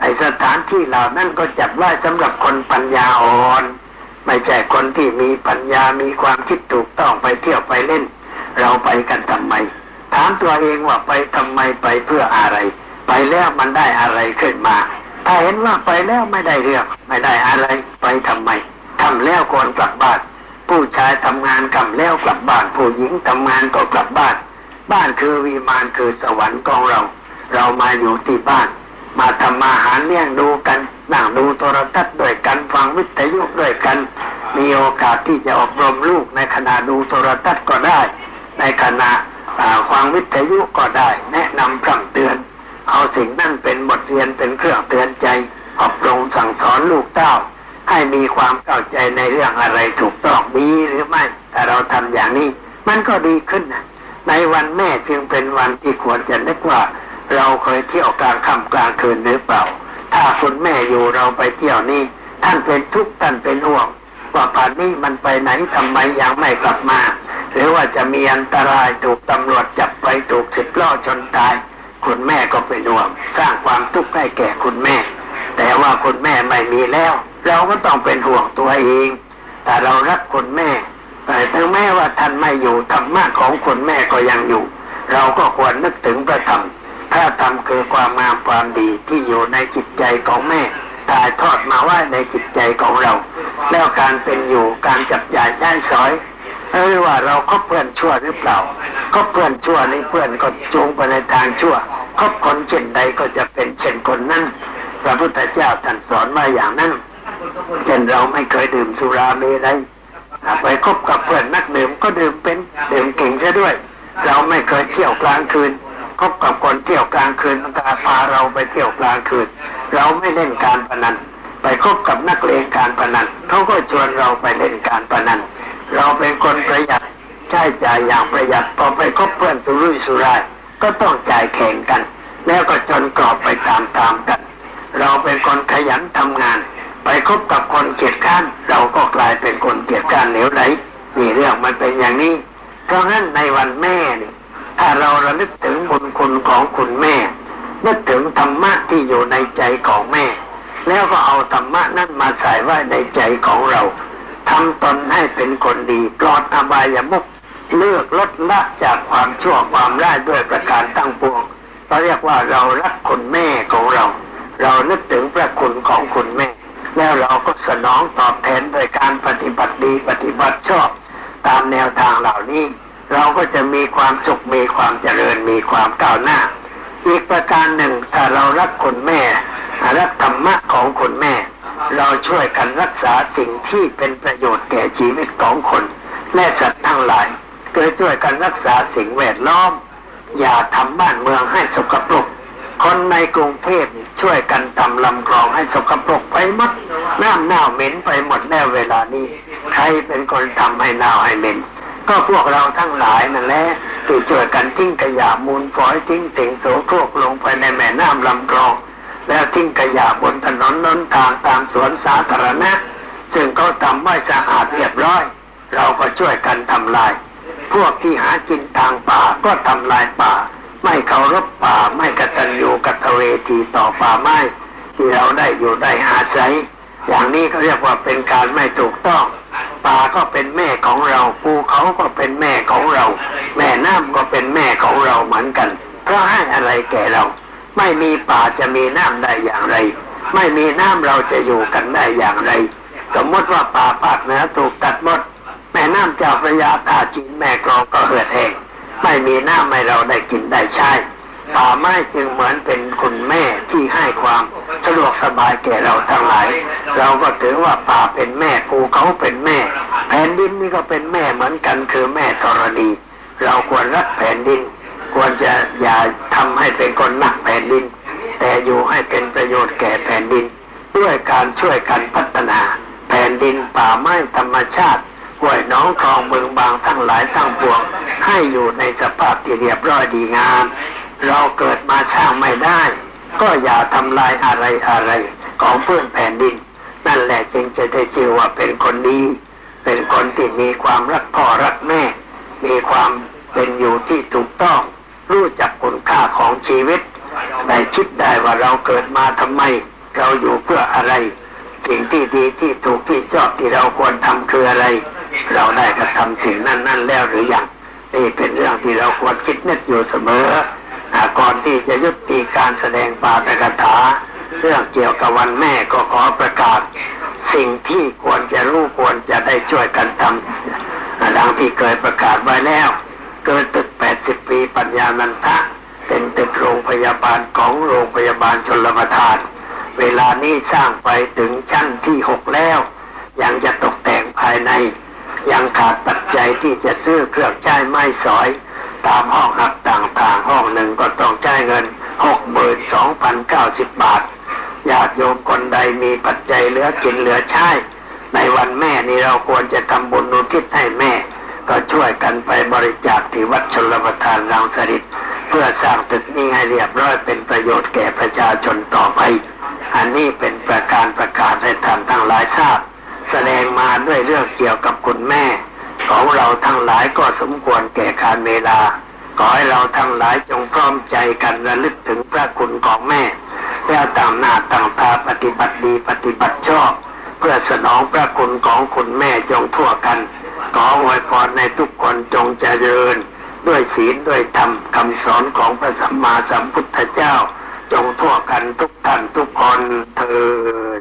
ไอสถานที่เหล่านั้นก็จัดไว้สำหรับคนปัญญาอ่อน ไม่ใช่คนที่มีปัญญามีความคิดถูกต้องไปเที่ยวไปเล่น เราไปกันทำไม ถามตัวเองว่าไปทำไมไปเพื่ออะไร ไปแล้วมันได้อะไรขึ้นมา ถ้าเห็นว่าไปแล้วไม่ได้เรื่องไม่ได้อะไรไปทำไม ทำแล้วควรกลับบ้าน ผู้ชายทำงานกำแล้วกลับบ้าน ผู้หญิงทำงานก็กลับบ้าน บ้านคือวิมานคือสวรรค์ของเรา เรามาอยู่ที่บ้าน มาทำมาหารเลี้ยงดูกันนั่งดูโทรทัศน์ด้วยกันฟังวิทยุด้วยกัน มีโอกาสที่จะอบรมลูกในขณะดูโทรทัศน์ก็ได้ ในขณะฟังวิทยุก็ได้ แนะนำคำเตือน เอาสิ่งนั้นเป็นบทเรียนเป็นเครื่องเตือนใจอบรมสั่งสอนลูกเต้า ให้มีความเข้าใจในเรื่องอะไรถูกต้องดีหรือไม่แต่เราทำอย่างนี้ มันก็ดีขึ้นนะในวันแม่จึงเป็นวันที่ควรจะนึกว่า เราเคยเที่ยวกลางค่ำกลางคืนหรือเปล่า ถ้าคุณแม่อยู่เราไปเที่ยวนี่ท่านเป็นทุกข์ท่านเป็นห่วงว่าป่านนี้มันไปไหนทำไมยังไม่กลับมา หรือว่าจะมีอันตรายถูกตำรวจจับไปถูกสิบล้อชนตาย คุณแม่ก็เป็นห่วง สร้างความทุกข์ให้แก่คุณแม่ แต่ว่าคุณแม่ไม่มีแล้ว เราก็ต้องเป็นห่วงตัวเอง แต่เรารักคุณแม่ แต่ถึงแม้ว่าท่านไม่อยู่ธรรมะของคุณแม่ก็ยังอยู่ เราก็ควรนึกถึงพระธรรมพระธรรมคือความงามความดีที่อยู่ในจิตใจของแม่ถ่ายทอดมาว่าในจิตใจของเรา แล้วการเป็นอยู่การจับจ่ายใช้สอยเออว่าเราคบเพื่อนชั่วหรือเปล่าคบเพื่อนชั่วนี่เพื่อนก็จูงไปในทางชั่วคบคนเช่นใดก็จะเป็นเช่นคนนั้นพระพุทธเจ้าท่านสอนมาอย่างนั้น เช่นเราไม่เคยดื่มสุราเมรัยไปคบกับเพื่อนนักดื่มก็ดื่มเป็นดื่มเก่งซะด้วย เราไม่เคยเที่ยวกลางคืนคบกับคนเที่ยวกลางคืนมันก็พาเราไปเที่ยวกลางคืน เราไม่เล่นการพนัน ไปคบกับนักเลงการพนันเขาก็ชวนเราไปเล่นการพนัน เราเป็นคนประหยัดใช้จ่ายอย่างประหยัดพอไปคบเพื่อนสุรุ่ยสุร่ายก็ต้องจ่ายแข่งกัน แล้วก็จนกรอบไปตามๆกัน เราเป็นคนขยันทำงาน ไปคบกับคนเกียจข้านเราก็กลายเป็นคนเกียจข้านเหลวไหลนี่เรื่องมันเป็นอย่างนี้ เพราะงั้นในวันแม่นี่ถ้าเราระลึกถึงบุญคุณของคุณแม่นึกถึงธรรมะที่อยู่ในใจของแม่ แล้วก็เอาธรรมะนั้นมาใส่ไว้ในใจของเราทำตนให้เป็นคนดีปลอดอบายมุกเลือกลดละจากความชั่วความร้ายด้วยประการตั้งปวงเราเรียกว่าเรารักคุณแม่ของเรา เรานึกถึงพระคุณของคุณแม่ แล้วเราก็สนองตอบแทนโดยการปฏิบัติดีปฏิบัติชอบ ตามแนวทางเหล่านี้ เราก็จะมีความสุขมีความเจริญมีความก้าวหน้า อีกประการหนึ่งถ้าเรารักคุณแม่รักธรรมะของคุณแม่ เราช่วยกันรักษาสิ่งที่เป็นประโยชน์แก่ชีวิตของคนและสัตว์ทั้งหลายโดยช่วยกันรักษาสิ่งแวดล้อม อย่าทำบ้านเมืองให้สกปรก คนในกรุงเทพช่วยกันทำลำคลองให้สกปรกไปหมดน้ำเน่าเหม็นไปหมดแล้วเวลานี้ ใครเป็นคนทำให้เน่าให้เหม็น ก็พวกเราทั้งหลายนั่นแหละที่ช่วยกันทิ้งขยะมูลฝอยทิ้งสิ่งโสโครกลงไปในแม่น้ำลำคลอง แล้วทิ้งขยะบนถนนน้นทางตามสวนสาธารณะ ซึ่งเขาทำไม่สะอาดเรียบร้อย เราก็ช่วยกันทำลาย พวกที่หากินทางป่าก็ทำลายป่า ไม่เคารพป่าไม่กตัญญูกตเวทีต่อป่าไม้ที่เราได้อยู่ได้อาศัย อย่างนี้เขาเรียกว่าเป็นการไม่ถูกต้อง ป่าก็เป็นแม่ของเราภูเขาก็เป็นแม่ของเรา แม่น้ำก็เป็นแม่ของเราเหมือนกันเพราะให้อะไรแก่เรา ไม่มีป่าจะมีน้ำได้อย่างไร ไม่มีน้ำเราจะอยู่กันได้อย่างไร สมมติว่าป่าภาคเหนือถูกตัดหมดแม่น้ำเจ้าพระยาตาจีนแม่กรองก็เหือดแห้ง ไม่มีหน้ำให้เราได้กินได้ใช้ป่าไม้จึงเหมือนเป็นคุณแม่ที่ให้ความสะดวกสบายแก่เราทั้งหลาย เราก็ถือว่าป่าเป็นแม่ภูเขาเป็นแม่ แผ่นดินนี่ก็เป็นแม่เหมือนกันคือแม่ธรณี เราควรรักแผ่นดิน ควรจะอย่าทำให้เป็นคนหนักแผ่นดิน แต่อยู่ให้เป็นประโยชน์แก่แผ่นดิน ด้วยการช่วยกันพัฒนา แผ่นดินป่าไม้ธรรมชาติ ห้วยน้องคลองเมืองบางทั้งหลายทั้งปวง ให้อยู่ในสภาพที่เรียบร้อยดีงาม เราเกิดมาช่างไม่ได้ ก็อย่าทำลายอะไรอะไรของเพื่อนแผ่นดิน นั่นแหละจึงจะได้ชื่อว่าเป็นคนดี เป็นคนที่มีความรักพ่อรักแม่ มีความเป็นอยู่ที่ถูกต้อง รู้จักคุณค่าของชีวิตได้คิดได้ว่าเราเกิดมาทำไม เราอยู่เพื่ออะไร สิ่งที่ดีที่ถูกที่ชอบที่เราควรทำคืออะไร เราได้กระทำสิ่งนั้นนั่นแล้วหรือยังนี่เป็นเรื่องที่เราควรคิดนึกอยู่เสมอก่อนที่จะยุติการแสดงปาตกถาเรื่องเกี่ยวกับวันแม่ก็ขอประกาศ สิ่งที่ควรจะรู้ควรจะได้ช่วยกันทำดังที่เคยประกาศไว้แล้ว เกิดตึกแปดสิบปีปัญญานันทะ เป็นตึกโรงพยาบาลของโรงพยาบาลชนประทาน เวลานี้สร้างไปถึงชั้นที่หกแล้ว ยังจะตกแต่งภายใน ยังขาดปัจจัยที่จะซื้อเครื่องใช้ไม้สอย ตามห้องหับต่างๆห้องหนึ่งก็ต้องจ่ายเงินหกหมื่นสองพันเก้าสิบบาทญาติโยมคนใดมีปัจจัยเหลือกินเหลือใช้ในวันแม่นี้เราควรจะทำบุญอุทิศให้แม่ ก็ช่วยกันไปบริจาคที่วัดชลประทานรังสฤษเพื่อสร้างตึกนี้ให้เรียบร้อยเป็นประโยชน์แก่ประชาชนต่อไป อันนี้เป็นประการประกาศให้ท่านทั้งหลายทราบ แสดงมาด้วยเรื่องเกี่ยวกับคุณแม่ ของเราทั้งหลายก็สมควรแก่การเวลา ขอให้เราทั้งหลายจงพร้อมใจกันระลึกถึงพระคุณของแม่ แล้วต่างหน้าต่างตาปฏิบัติดีปฏิบัติชอบ เพื่อสนองพระคุณของคุณแม่จงทั่วกัน ขออวยพรในทุกคนจงเจริญ ด้วยศีลด้วยธรรมคำสอนของพระสัมมาสัมพุทธเจ้า จงทั่วกันทุกท่านทุกคนเถิด